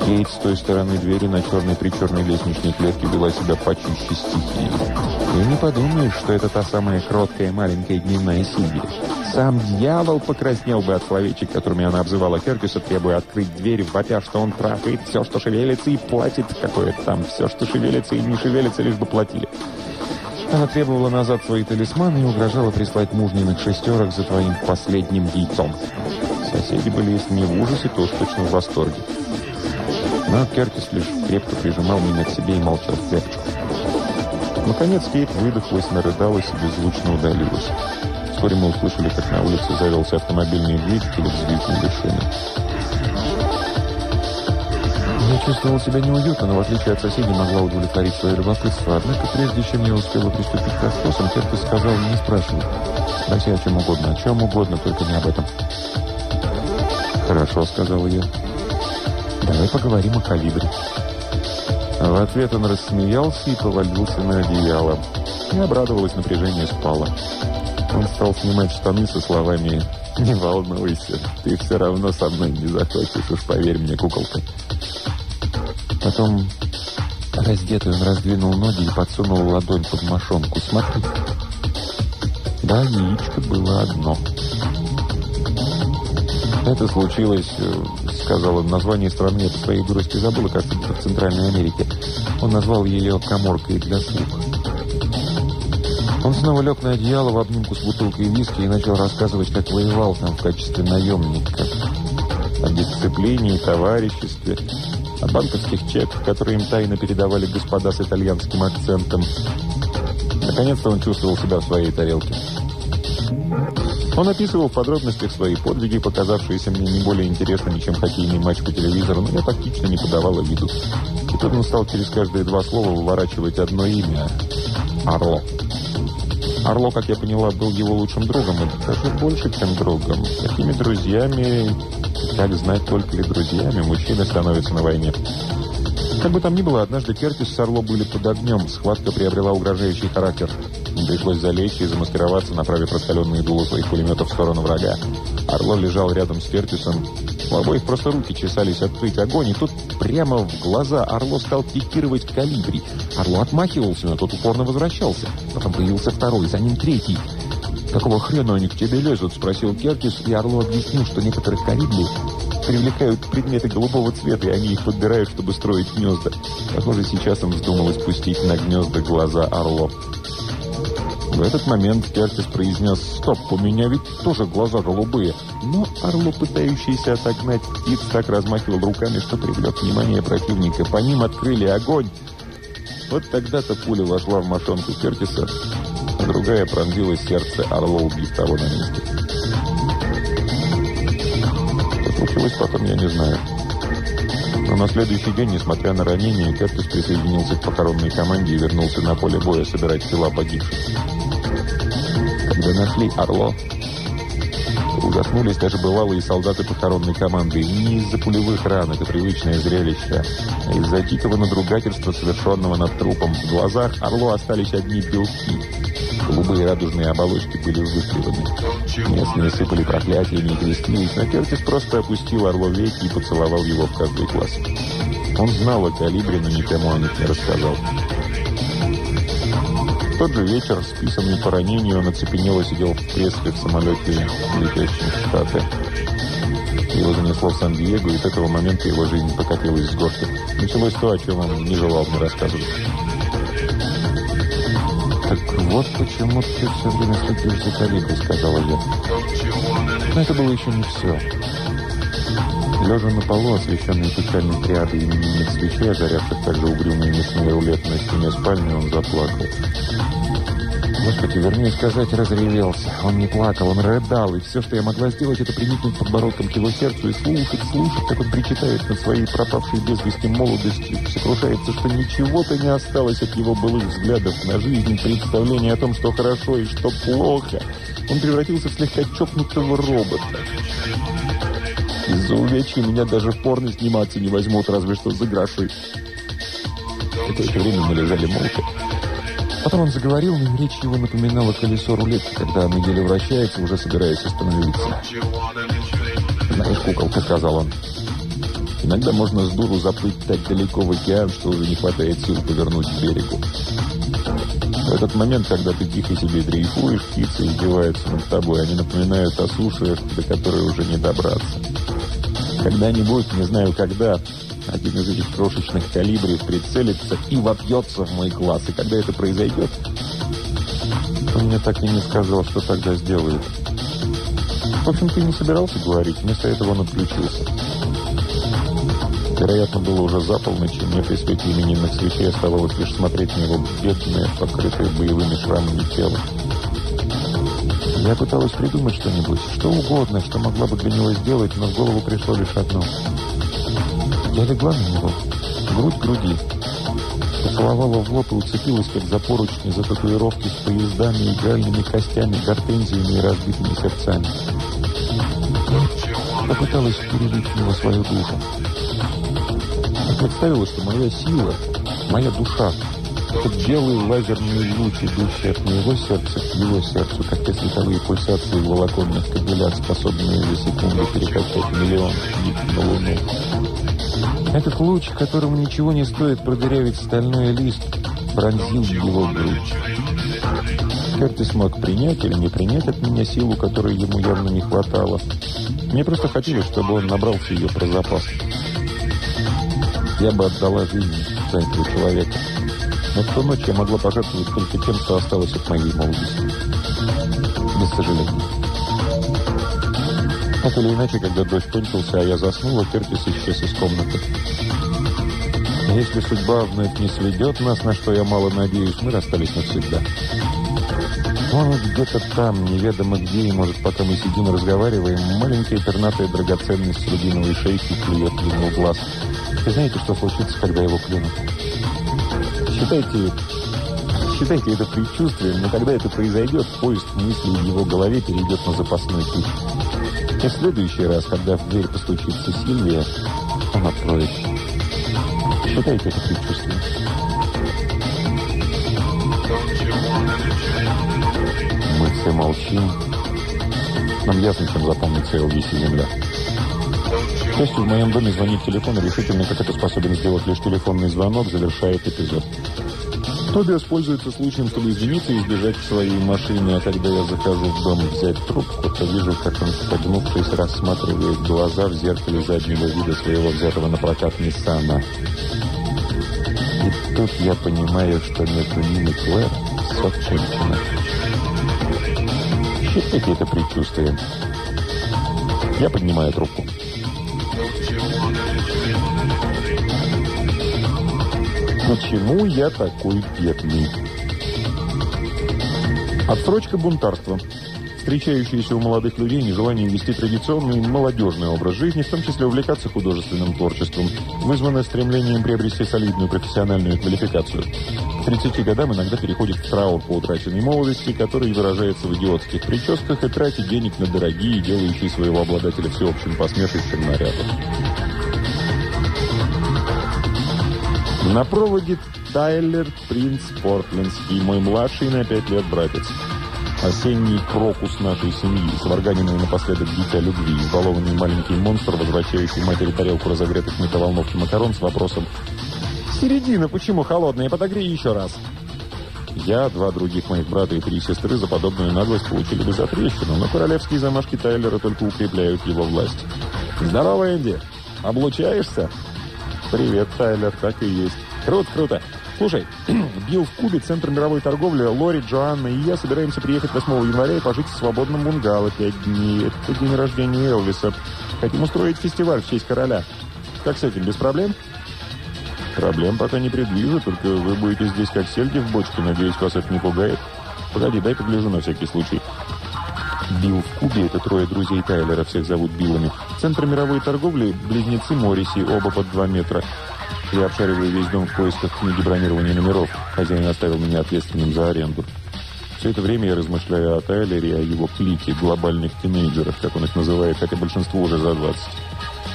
Кейт с той стороны двери на черной-причерной лестничной клетке вела себя почище стихии. И не подумаешь, что это та самая кроткая маленькая дневная Сильвия. Сам дьявол покраснел бы от словечек, которыми она обзывала Кертиса, требуя открыть дверь, вопя, что он трахает все, что шевелится, и платит какое-то там все, что шевелится и не шевелится, лишь бы платили. Она требовала назад свои талисманы и угрожала прислать мужниных шестерок за твоим последним яйцом. Соседи были, если не в ужасе, то уж точно в восторге. Но Кертис лишь крепко прижимал меня к себе и молчал в. Наконец Кейт выдохлась, нарыдалась и беззвучно удалилась. Вскоре мы услышали, как на улице завелся автомобильный двигатель и взвизгнули шины. Я чувствовал себя неуютно, но в отличие от соседей могла удовлетворить свое любопытство. Однако прежде чем я успела приступить к расспросам, Терпи сказал, не спрашивай. Спроси о чем угодно, о чем угодно, только не об этом. «Хорошо», — сказал я. «Давай поговорим о калибре». В ответ он рассмеялся и повалился на одеяло. Я обрадовалась, напряжение спало. Он стал снимать штаны со словами «Не волнуйся, ты все равно со мной не захочешь, уж поверь мне, куколка». Потом, раздетый, он раздвинул ноги и подсунул ладонь под мошонку. «Смотри». Да, яичко было одно. Это случилось, э, сказал он, название страны я по своей дурости забыла, как в Центральной Америке. Он назвал ее «коморкой для слуха». Он снова лег на одеяло в обнимку с бутылкой виски и начал рассказывать, как воевал там в качестве наемника. О дисциплине и товариществе, о банковских чеках, которые им тайно передавали господа с итальянским акцентом. Наконец-то он чувствовал себя в своей тарелке. Он описывал в подробностях свои подвиги, показавшиеся мне не более интересными, чем хоккейный матч по телевизору, но я тактично не подавала виду. И тут он стал через каждые два слова выворачивать одно имя – Орло. Орло, как я поняла, был его лучшим другом, и даже больше, чем другом. Такими друзьями, как знать, только ли друзьями, мужчины становятся на войне. Как бы там ни было, однажды Кертис с Орло были под огнем, схватка приобрела угрожающий характер. Пришлось залечь и замаскироваться, направив раскаленные дулы своих пулеметов в сторону врага. Орло лежал рядом с Кертисом. У обоих просто руки чесались открыть огонь, и тут прямо в глаза Орло стал пикировать калибри. Орло отмахивался, но тот упорно возвращался. Потом появился второй, за ним третий. «Какого хрена они к тебе лезут?» – спросил Кертис, и Орло объяснил, что некоторых калибри привлекают предметы голубого цвета, и они их подбирают, чтобы строить гнезда. Похоже, сейчас им вздумалось пустить на гнезда глаза Орло. В этот момент Кертис произнес «Стоп, у меня ведь тоже глаза голубые». Но Орло, пытающийся отогнать птиц, так размахивал руками, что привлек внимание противника. По ним открыли огонь. Вот тогда-то пуля вошла в мошонку Кертиса, другая пронзила сердце Орло, убив того на месте. Что случилось потом, я не знаю. Но на следующий день, несмотря на ранение, Кертис присоединился к похоронной команде и вернулся на поле боя собирать тела погибших. Когда нашли Орло, ужаснулись даже бывалые солдаты похоронной команды. И не из-за пулевых ран, это привычное зрелище, а из-за дикого надругательства, совершенного над трупом. В глазах Орло остались одни белки. Голубые радужные оболочки были выплеваны. Местные сыпали проклятиями и крестились, но Кертис просто опустил Орло веки и поцеловал его в каждый глаз. Он знал о калибре, но никому о них не рассказал. В тот же вечер, списанный по ранению, он оцепенело сидел в кресле в самолете, летящем в Штаты. Его занесло в Сан-Диего, и с этого момента его жизнь покатилась с горки. Началось то, о чем он не желал мне рассказывать. «Так вот почему ты все время следишь за калиброй», — сказала я. Но это было еще не все. Лежа на полу, освещенный печальной триадой именинных свечей, озарявших также угрюмые мясные рулеты на стене спальни, он заплакал. Господи, вернее сказать, разревелся. Он не плакал, он рыдал, и все, что я могла сделать, это приникнуть подбородком к его сердцу и слушать, слушать, как он причитает над своей пропавшей без вести молодостью, сокрушается, что ничего-то не осталось от его былых взглядов на жизнь, представления о том, что хорошо и что плохо. Он превратился в слегка чокнутого робота. Из-за увечья меня даже в порно сниматься не возьмут, разве что за гроши. Какое-то время мы лежали молча. Потом он заговорил, и речь его напоминала колесо рулетки, когда оно еле вращается, уже собираясь остановиться. «Знаешь, куколка», — сказал он, — «иногда можно с дуру заплыть так далеко в океан, что уже не хватает сил повернуть к берегу. В этот момент, когда ты тихо себе дрейфуешь, птицы издеваются над тобой, они напоминают о суше, до которой уже не добраться. Когда-нибудь, не знаю когда, один из этих крошечных калибров прицелится и вопьется в мой глаз. И когда это произойдет, он мне так и не сказал, что тогда сделает. В общем, ты не собирался говорить, вместо этого он отключился. Вероятно, было уже за полночь, и мне при свете именинных свечей оставалось лишь смотреть на его бедное, покрытое боевыми шрамами тело. Я пыталась придумать что-нибудь, что угодно, что могла бы для него сделать, но в голову пришло лишь одно — я легла на него, грудь груди, поцеловала в лоб и уцепилась, как за поручни, за татуировки с поездами, игральными костями, гортензиями и разбитыми сердцами. Попыталась перелить в него свою душу. Я представила, что моя сила, моя душа, это белый лазерный луч, идущий от моего сердца к его сердцу, как те световые пульсации волоконных кабелят, способные за секунду перекачать миллион на Луну. Этот луч, которому ничего не стоит продырявить стальной лист, пронзил его грудь. Кертис мог принять или не принять от меня силу, которой ему явно не хватало. Мне просто хотелось, чтобы он набрался ее про запас. Я бы отдала жизнь за этого человека. Но в ту ночь я могла пожертвовать только тем, что осталось от моей молодости. Без сожаления. Так или иначе, когда дождь кончился, а я заснула, Кертис исчез из комнаты. Если судьба вновь не сведет нас, на что я мало надеюсь, мы расстались навсегда. Он где-то там, неведомо где, и, может, пока мы сидим и разговариваем, маленькая пернатая драгоценность с рубиновой шейки клюет ему в глаз. И знаете, что случится, когда его клюнут? Считайте, считайте это предчувствием, но когда это произойдет, поезд мыслей в его голове перейдет на запасной путь. И в следующий раз, когда в дверь постучится Сильвия, он откроет. Считайте это предчувствие. Мы все молчим. Нам ясно, чем запомнится Элвис и Земля. К счастью, в моем доме звонит телефон, и решительно, как это способен сделать лишь телефонный звонок, завершает эпизод. Тоби воспользуется случаем, чтобы извиниться и сбежать к своей машине, а когда я захожу в дом взять трубку, то вижу, как он, согнувшись, рассматривает глаза в зеркале заднего вида своего взятого на прокат Ниссана. И тут я понимаю, что между ними Клэр собственничена. Звучит какие-то предчувствия. Я поднимаю трубку. Почему я такой бедный? Отсрочка бунтарства. Встречающееся у молодых людей нежелание вести традиционный молодежный образ жизни, в том числе увлекаться художественным творчеством, вызвано стремлением приобрести солидную профессиональную квалификацию. К 30 годам иногда переходит в траур по утраченной молодости, который выражается в идиотских прическах и трате денег на дорогие, делающие своего обладателя всеобщим посмешищем нарядов. На проводе Тайлер Принц Портлендский, мой младший на пять лет братец. Осенний крокус нашей семьи, сварганенный напоследок дитя любви, избалованный маленький монстр, возвращающий матери тарелку разогретых микроволновки макарон с вопросом «Середина, почему холодная? Подогрей еще раз!» Я, два других моих брата и три сестры за подобную наглость получили бы за трещину, но королевские замашки Тайлера только укрепляют его власть. «Здорово, Энди! Облучаешься?» «Привет, Тайлер, так и есть». «Круто, круто! Слушай, Билл в Кубе, центр мировой торговли, Лори, Джоанна и я собираемся приехать 8 января и пожить в свободном бунгало пять дней. Это день рождения Элвиса. Хотим устроить фестиваль в честь короля. Как с этим, без проблем?» «Проблем пока не предвижу, только вы будете здесь как сельди в бочке. Надеюсь, вас это не пугает. Погоди, дай погляжу на всякий случай». Билл в Кубе – это трое друзей Тайлера, всех зовут Биллами. Центр мировой торговли – близнецы Морриси, оба под 2 метра. Я обшариваю весь дом в поисках книги бронирования номеров. Хозяин оставил меня ответственным за аренду. Все это время я размышляю о Тайлере и о его клике, глобальных тинейджерах, как он их называет, хотя большинство уже за 20.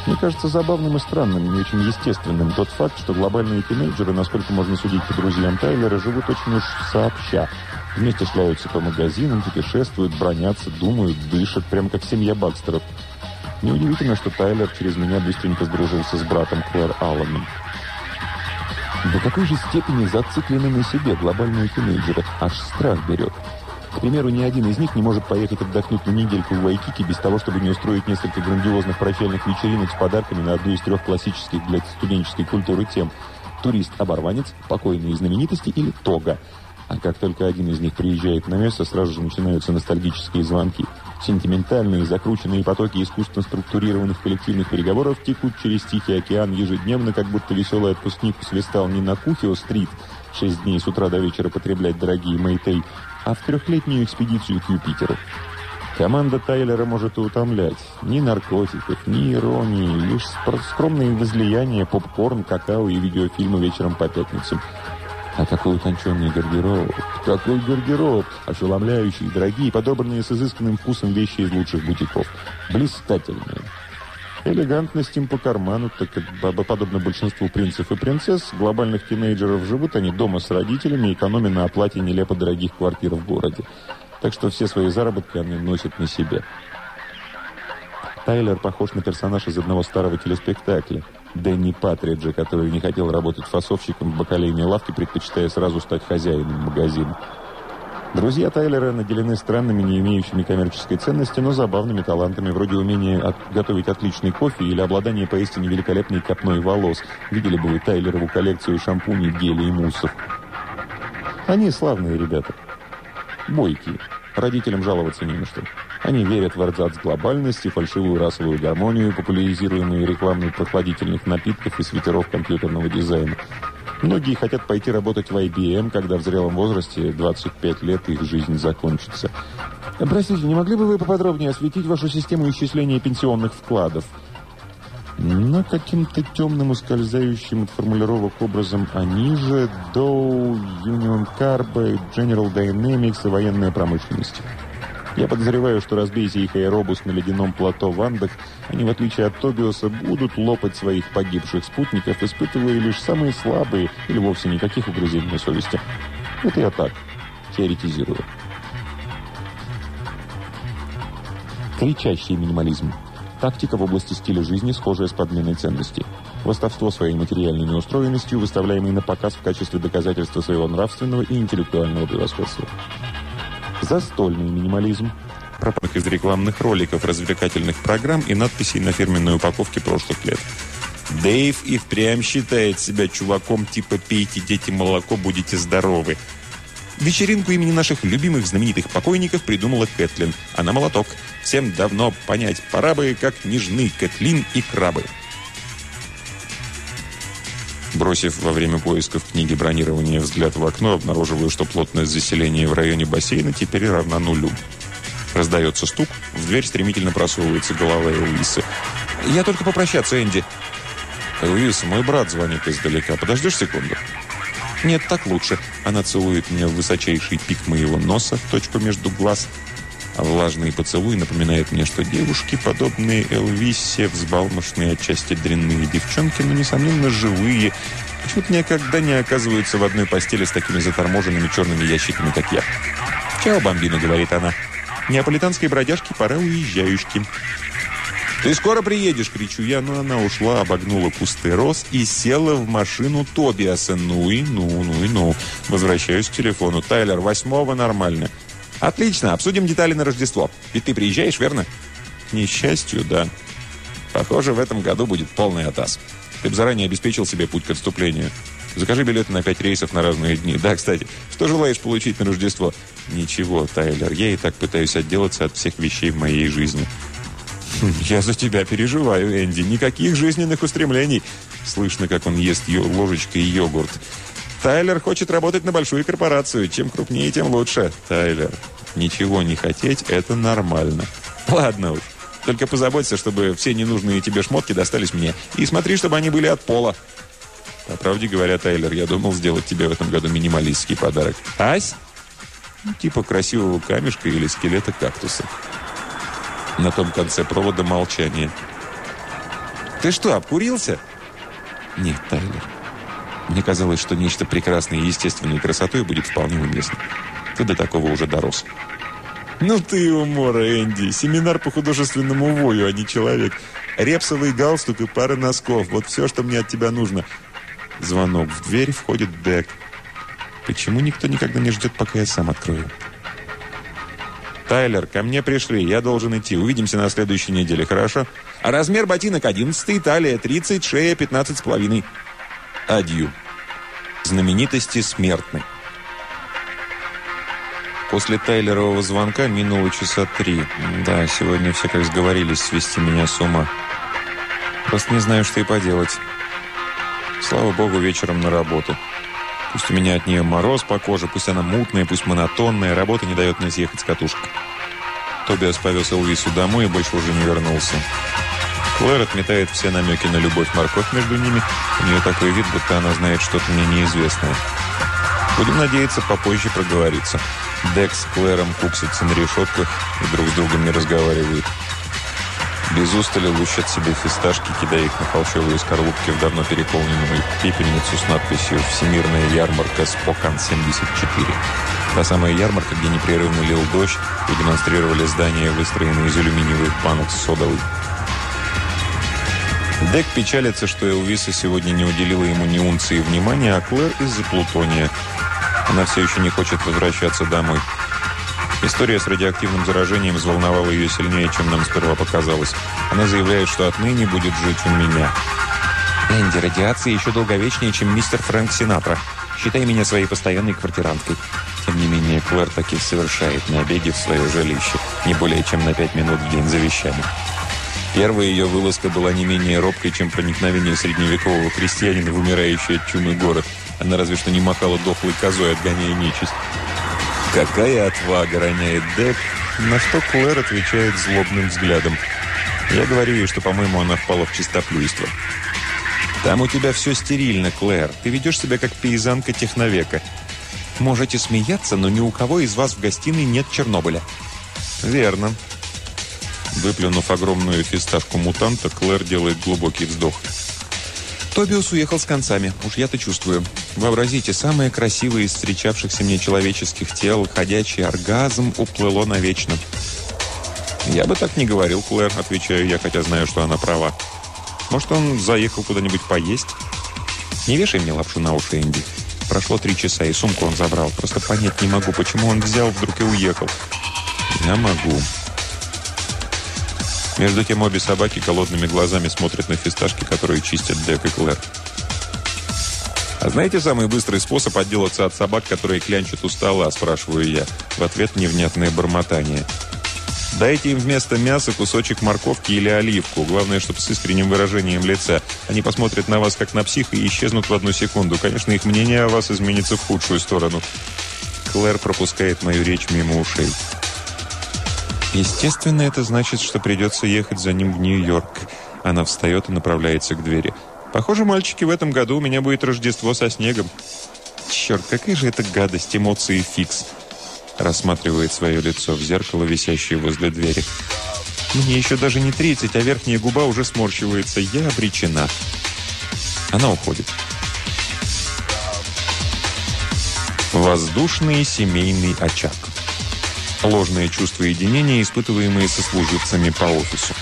Мне кажется забавным и странным, не очень естественным тот факт, что глобальные тинейджеры, насколько можно судить по друзьям Тайлера, живут очень уж сообща. Вместе шляются по магазинам, путешествуют, бронятся, думают, дышат, прямо как семья Бакстеров. Неудивительно, что Тайлер через меня быстренько сдружился с братом Клэр Алланом. До какой же степени зациклены на себе глобальные тинейджеры? Аж страх берет. К примеру, ни один из них не может поехать отдохнуть на недельку в Вайкики без того, чтобы не устроить несколько грандиозных прощальных вечеринок с подарками на одну из трех классических для студенческой культуры тем «Турист-оборванец», «Покойные знаменитости» или «Тога». А как только один из них приезжает на место, сразу же начинаются ностальгические звонки. Сентиментальные, закрученные потоки искусственно структурированных коллективных переговоров текут через Тихий океан ежедневно, как будто веселый отпускник свистал не на Кухио-стрит, шесть дней с утра до вечера потреблять дорогие Мэйтей, а в трехлетнюю экспедицию к Юпитеру. Команда Тайлера может и утомлять. Ни наркотиков, ни иронии, лишь скромные возлияния, попкорн, какао и видеофильмы вечером по пятницам. А какой утонченный гардероб! Какой гардероб! Ошеломляющий, дорогие, подобранные с изысканным вкусом вещи из лучших бутиков. Блистательные. Элегантность им по карману, так как, подобно большинству принцев и принцесс, глобальных тинейджеров живут они дома с родителями, экономя на оплате нелепо дорогих квартир в городе. Так что все свои заработки они носят на себе. Тайлер похож на персонаж из одного старого телеспектакля. Дэнни Патриджа, который не хотел работать фасовщиком в бакалейной лавке, предпочитая сразу стать хозяином магазина. Друзья Тайлера наделены странными, не имеющими коммерческой ценности, но забавными талантами, вроде умения от готовить отличный кофе или обладания поистине великолепной копной волос. Видели бы вы Тайлерову коллекцию шампуней, гелей и муссов. Они славные ребята. Бойкие. Родителям жаловаться не на что. Они верят в эрзац глобальности, фальшивую расовую гармонию, популяризируемую рекламой прохладительных напитков и свитеров компьютерного дизайна. Многие хотят пойти работать в IBM, когда в зрелом возрасте, 25 лет, их жизнь закончится. Простите, не могли бы вы поподробнее осветить вашу систему исчисления пенсионных вкладов? Но каким-то темным, ускользающим от формулировок образом они же Dow, Union Carbide, General Dynamics и военная промышленность. Я подозреваю, что разбейте их аэробус на ледяном плато в Андах, они, в отличие от Тобиоса, будут лопать своих погибших спутников, испытывая лишь самые слабые или вовсе никаких угрызений совести. Это я так, теоретизирую. Кричащий минимализм. Тактика в области стиля жизни, схожая с подменой ценностей. Восставство своей материальной неустроенностью, выставляемый на показ в качестве доказательства своего нравственного и интеллектуального превосходства. Застольный минимализм. Пропах из рекламных роликов, развлекательных программ и надписей на фирменной упаковке прошлых лет. Дэйв и впрямь считает себя чуваком типа «пейте, дети, молоко, будете здоровы». Вечеринку имени наших любимых знаменитых покойников придумала Кэтлин. Она молоток. Всем давно понять, пора бы, как нежны Кэтлин и крабы. Бросив во время поисков книги бронирования взгляд в окно, обнаруживаю, что плотность заселения в районе бассейна теперь равна нулю. Раздается стук, в дверь стремительно просовывается голова Элвиса. «Я только попрощаться, Энди». «Элвис, мой брат звонит издалека. Подождешь секунду?» «Нет, так лучше». Она целует меня в высочайший пик моего носа, точку между глаз. Влажный поцелуй напоминает мне, что девушки, подобные Элвисе, взбалмошные, отчасти дрянные девчонки, но, несомненно, живые, почему-то никогда не оказываются в одной постели с такими заторможенными черными ящиками, как я. «Чао, бомбина», — говорит она. «Неаполитанской бродяжке пора уезжающим». «Ты скоро приедешь!» — кричу я, но она ушла, обогнула кусты роз и села в машину Тобиаса. Ну и ну, ну и ну. Возвращаюсь к телефону. «Тайлер, восьмого нормально». «Отлично, обсудим детали на Рождество. Ведь ты приезжаешь, верно?» «К несчастью, да. Похоже, в этом году будет полный атас. Ты бы заранее обеспечил себе путь к отступлению. Закажи билеты на пять рейсов на разные дни. Да, кстати, что желаешь получить на Рождество?» «Ничего, Тайлер, я и так пытаюсь отделаться от всех вещей в моей жизни». «Я за тебя переживаю, Энди. Никаких жизненных устремлений». Слышно, как он ест ложечкой йогурт. «Тайлер хочет работать на большую корпорацию. Чем крупнее, тем лучше». «Тайлер, ничего не хотеть – это нормально». «Ладно уж. Только позаботься, чтобы все ненужные тебе шмотки достались мне. И смотри, чтобы они были от пола». По правде говоря, Тайлер, я думал сделать тебе в этом году минималистский подарок. Ась? Ну, типа красивого камешка или скелета кактуса. На том конце провода молчание. «Ты что, обкурился?» «Нет, Тайлер. Мне казалось, что нечто прекрасное и естественной красотой будет вполне уместно. Ты до такого уже дорос». «Ну ты умора, Энди. Семинар по художественному вою, а не человек. Репсовый галстук и пара носков. Вот все, что мне от тебя нужно». Звонок в дверь, входит Дек. «Почему никто никогда не ждет, пока я сам открою?» «Тайлер, ко мне пришли, я должен идти. Увидимся на следующей неделе, хорошо?» «А размер ботинок 11, талия 30, шея 15 с половиной». «Адью». Знаменитости смертны. После Тайлерового звонка минуло часа три. Да, сегодня все, как сговорились, свести меня с ума. Просто не знаю, что и поделать. Слава богу, вечером на работу. Пусть у меня от нее мороз по коже, пусть она мутная, пусть монотонная, работа не дает мне съехать с катушек. Тобиас повез Элвису домой и больше уже не вернулся. Клэр отметает все намеки на любовь-морковь между ними. У нее такой вид, будто она знает что-то мне неизвестное. Будем надеяться, попозже проговориться. Декс с Клэром куксятся на решетках и друг с другом не разговаривают. Без устали лущат себе фисташки, кидая их на холщовые скорлупки в давно переполненную пепельницу с надписью «Всемирная ярмарка Спокан-74». Та самая ярмарка, где непрерывно лил дождь и демонстрировали здания, выстроенные из алюминиевых банок с содовой. Дек печалится, что Элвиса сегодня не уделила ему ни унции внимания, а Клэр из-за плутония. Она все еще не хочет возвращаться домой. История с радиоактивным заражением взволновала ее сильнее, чем нам сперва показалось. Она заявляет, что отныне будет жить у меня. «Энди, радиация еще долговечнее, чем мистер Фрэнк Синатра. Считай меня своей постоянной квартиранткой». Тем не менее, Клэр таки совершает набеги в свое жилище, не более чем на пять минут в день за вещами. Первая ее вылазка была не менее робкой, чем проникновение средневекового крестьянина в умирающий от чумы город. Она разве что не махала дохлой козой, отгоняя нечисть. «Какая отвага!» — роняет Дек, на что Клэр отвечает злобным взглядом. Я говорю ей, что, по-моему, она впала в чистоплюйство. «Там у тебя все стерильно, Клэр. Ты ведешь себя как пейзанка техновека. Можете смеяться, но ни у кого из вас в гостиной нет Чернобыля». «Верно». Выплюнув огромную фисташку мутанта, Клэр делает глубокий вздох. Тобиус уехал с концами, уж я-то чувствую. Вообразите, самое красивое из встречавшихся мне человеческих тел, ходячий оргазм, уплыло навечно. «Я бы так не говорил, Клэр», — отвечаю я, хотя знаю, что она права. «Может, он заехал куда-нибудь поесть?» «Не вешай мне лапшу на уши, Энди. Прошло три часа, и сумку он забрал. Просто понять не могу, почему он взял вдруг и уехал». «Я могу». Между тем обе собаки голодными глазами смотрят на фисташки, которые чистят Дек и Клэр. «А знаете самый быстрый способ отделаться от собак, которые клянчат у стола?» – спрашиваю я. В ответ невнятное бормотание. Дайте им вместо мяса кусочек морковки или оливку. Главное, чтобы с искренним выражением лица. Они посмотрят на вас, как на психа, и исчезнут в одну секунду. Конечно, их мнение о вас изменится в худшую сторону. Клэр пропускает мою речь мимо ушей. Естественно, это значит, что придется ехать за ним в Нью-Йорк. Она встает и направляется к двери. Похоже, мальчики, в этом году у меня будет Рождество со снегом. Черт, какая же это гадость, эмоции фикс. Рассматривает свое лицо в зеркало, висящее возле двери. Мне еще даже не 30, а верхняя губа уже сморщивается. Я обречена. Она уходит. Воздушный семейный очаг. Ложное чувство единения, испытываемые сослуживцами по офису.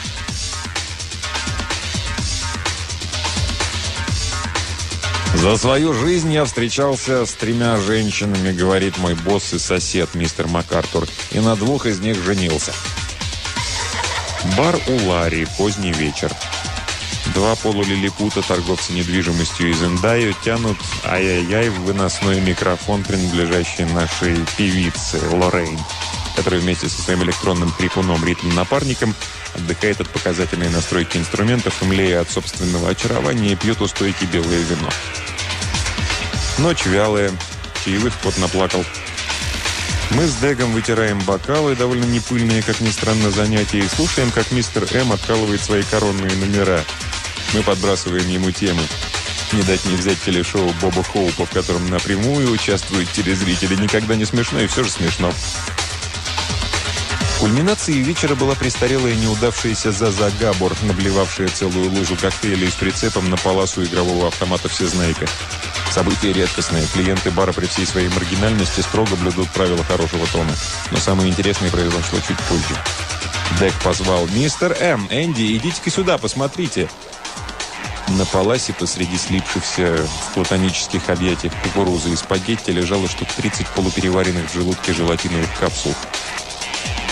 «За свою жизнь я встречался с тремя женщинами», — говорит мой босс и сосед, мистер МакАртур, «и на двух из них женился». Бар у Ларри, поздний вечер. Два полулилипута, торговцы недвижимостью из Индаю, тянут ай-яй-яй в выносной микрофон, принадлежащий нашей певице Лоррейн, которая вместе со своим электронным крикуном ритм-напарником отдыхает от показательной настройки инструментов, млея от собственного очарования и пьет у белое вино. Ночь вялая, чаевых кот наплакал. Мы с Дегом вытираем бокалы, довольно непыльные, как ни странно, занятия, и слушаем, как мистер М откалывает свои коронные номера. Мы подбрасываем ему темы. Не дать не взять телешоу Боба Хоупа, в котором напрямую участвуют телезрители. Никогда не смешно, и все же смешно. Кульминацией вечера была престарелая неудавшаяся Заза Габор, наблевавшая целую лужу коктейлей с прицепом на полосу игрового автомата «Всезнайка». Событие редкостное. Клиенты бара при всей своей маргинальности строго блюдут правила хорошего тона. Но самое интересное произошло чуть позже. Дек позвал «Мистер М, Энди, идите-ка сюда, посмотрите». На паласе посреди слипшихся в платонических объятиях кукурузы и спагетти лежало штук 30 полупереваренных в желудке желатиновых капсул.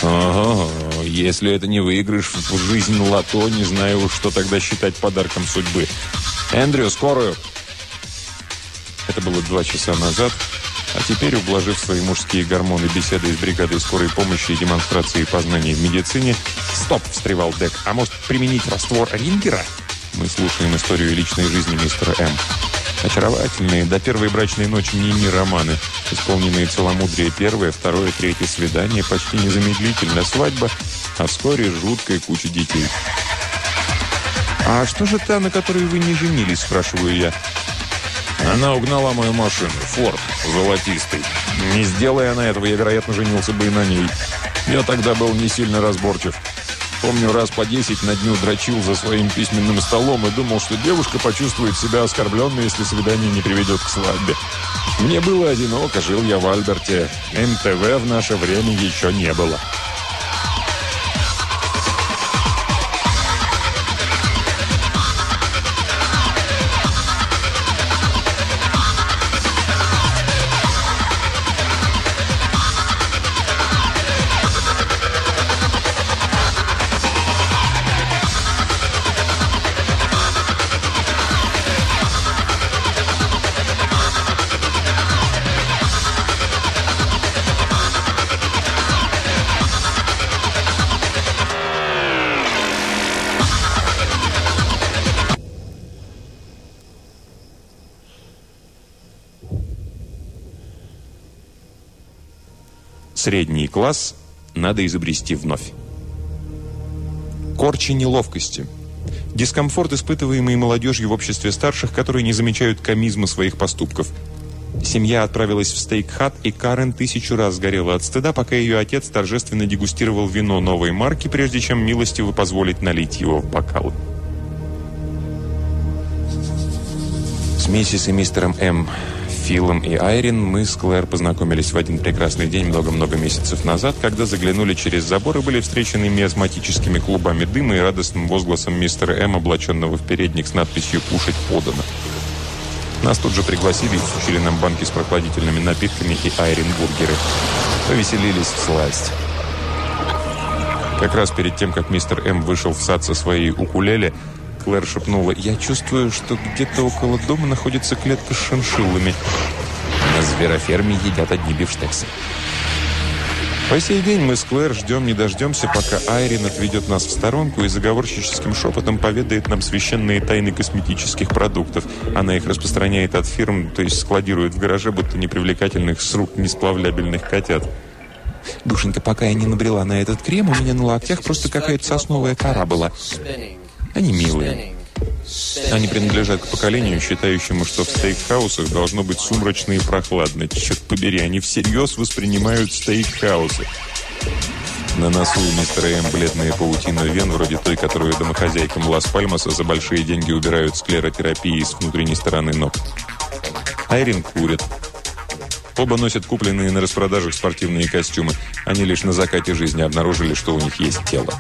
«Ага, если это не выигрыш в жизнь лото, не знаю, что тогда считать подарком судьбы. Эндрю, скорую!» Это было два часа назад, а теперь, ублажив свои мужские гормоны беседой с бригадой скорой помощи и демонстрацией познаний в медицине, «Стоп!» – встревал Дек. «А может, применить раствор Рингера?» Мы слушаем историю личной жизни мистера М. Очаровательные, до первой брачной ночи не романы, исполненные целомудрие первое, второе, третье свидание, почти незамедлительно свадьба, а вскоре жуткая куча детей. «А что же та, на которой вы не женились?» – спрашиваю я. Она угнала мою машину. Форд. Золотистый. Не сделая она этого, я, вероятно, женился бы и на ней. Я тогда был не сильно разборчив. Помню, раз по десять на дню дрочил за своим письменным столом и думал, что девушка почувствует себя оскорбленной, если свидание не приведет к свадьбе. Мне было одиноко, жил я в Альберте. МТВ в наше время еще не было. Средний класс надо изобрести вновь. Корчи неловкости. Дискомфорт, испытываемый молодежью в обществе старших, которые не замечают комизма своих поступков. Семья отправилась в стейк-хат, и Карен тысячу раз сгорела от стыда, пока ее отец торжественно дегустировал вино новой марки, прежде чем милостиво позволить налить его в бокал. С миссис и мистером М. Филом и Айрин мы с Клэр познакомились в один прекрасный день много-много месяцев назад, когда заглянули через забор и были встречены миазматическими клубами дыма и радостным возгласом мистера М, облаченного в передник с надписью «Кушать подано». Нас тут же пригласили и всучили нам банки с прохладительными напитками и Айрин бургеры. Повеселились в сласть. Как раз перед тем, как мистер М вышел в сад со своей укулеле, Клэр шепнула. «Я чувствую, что где-то около дома находится клетка с шиншиллами. На звероферме едят одни бифштексы». По сей день мы с Клэр ждем не дождемся, пока Айрин отведет нас в сторонку и заговорщическим шепотом поведает нам священные тайны косметических продуктов. Она их распространяет от фирм, то есть складирует в гараже, будто непривлекательных с рук несплавлябельных котят. Душенька, пока я не набрела на этот крем, у меня на локтях просто какая-то сосновая кора была. Они милые. Они принадлежат к поколению, считающему, что в стейкхаусах должно быть сумрачно и прохладно. Черт побери, они всерьез воспринимают стейкхаусы. На носу у мистера М бледная паутина вен, вроде той, которую домохозяйкам Лас-Пальмаса за большие деньги убирают склеротерапии с внутренней стороны ног. Айрин курит. Оба носят купленные на распродажах спортивные костюмы. Они лишь на закате жизни обнаружили, что у них есть тело.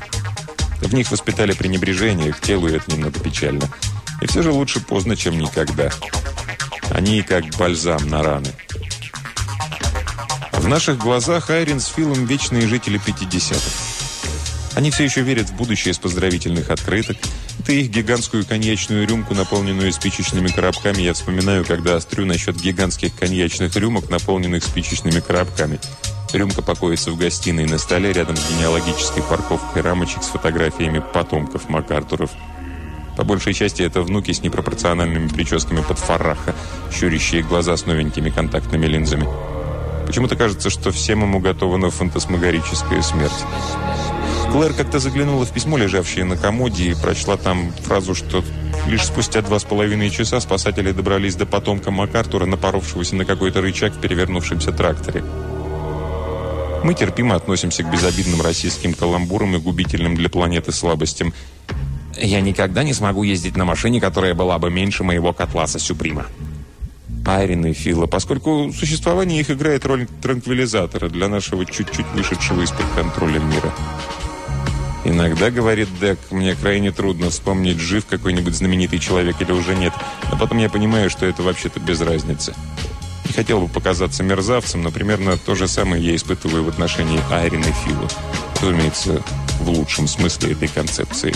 В них воспитали пренебрежение к телу, и это немного печально. И все же лучше поздно, чем никогда. Они как бальзам на раны. В наших глазах Айрин с Филом вечные жители 50-х. Они все еще верят в будущее с поздравительных открыток. Это их гигантскую коньячную рюмку, наполненную спичечными коробками, я вспоминаю, когда острю насчет гигантских коньячных рюмок, наполненных спичечными коробками. Рюмка покоится в гостиной на столе рядом с генеалогической парковкой рамочек с фотографиями потомков МакАртуров. По большей части это внуки с непропорциональными прическами под фараха, щурящие глаза с новенькими контактными линзами. Почему-то кажется, что всем ему уготована фантасмагорическая смерть. Клэр как-то заглянула в письмо, лежавшее на комоде, и прочла там фразу, что лишь спустя два с половиной часа спасатели добрались до потомка МакАртура, напоровшегося на какой-то рычаг в перевернувшемся тракторе. Мы терпимо относимся к безобидным российским каламбурам и губительным для планеты слабостям. Я никогда не смогу ездить на машине, которая была бы меньше моего котласа Сюприма. Айрин и Фила, поскольку существование их играет роль транквилизатора для нашего чуть-чуть вышедшего из-под контроля мира. Иногда, говорит Дек, мне крайне трудно вспомнить, жив какой-нибудь знаменитый человек или уже нет, но потом я понимаю, что это вообще-то без разницы. Не хотел бы показаться мерзавцем, но примерно то же самое я испытываю в отношении Айрин и Фила. Разумеется, в лучшем смысле этой концепции.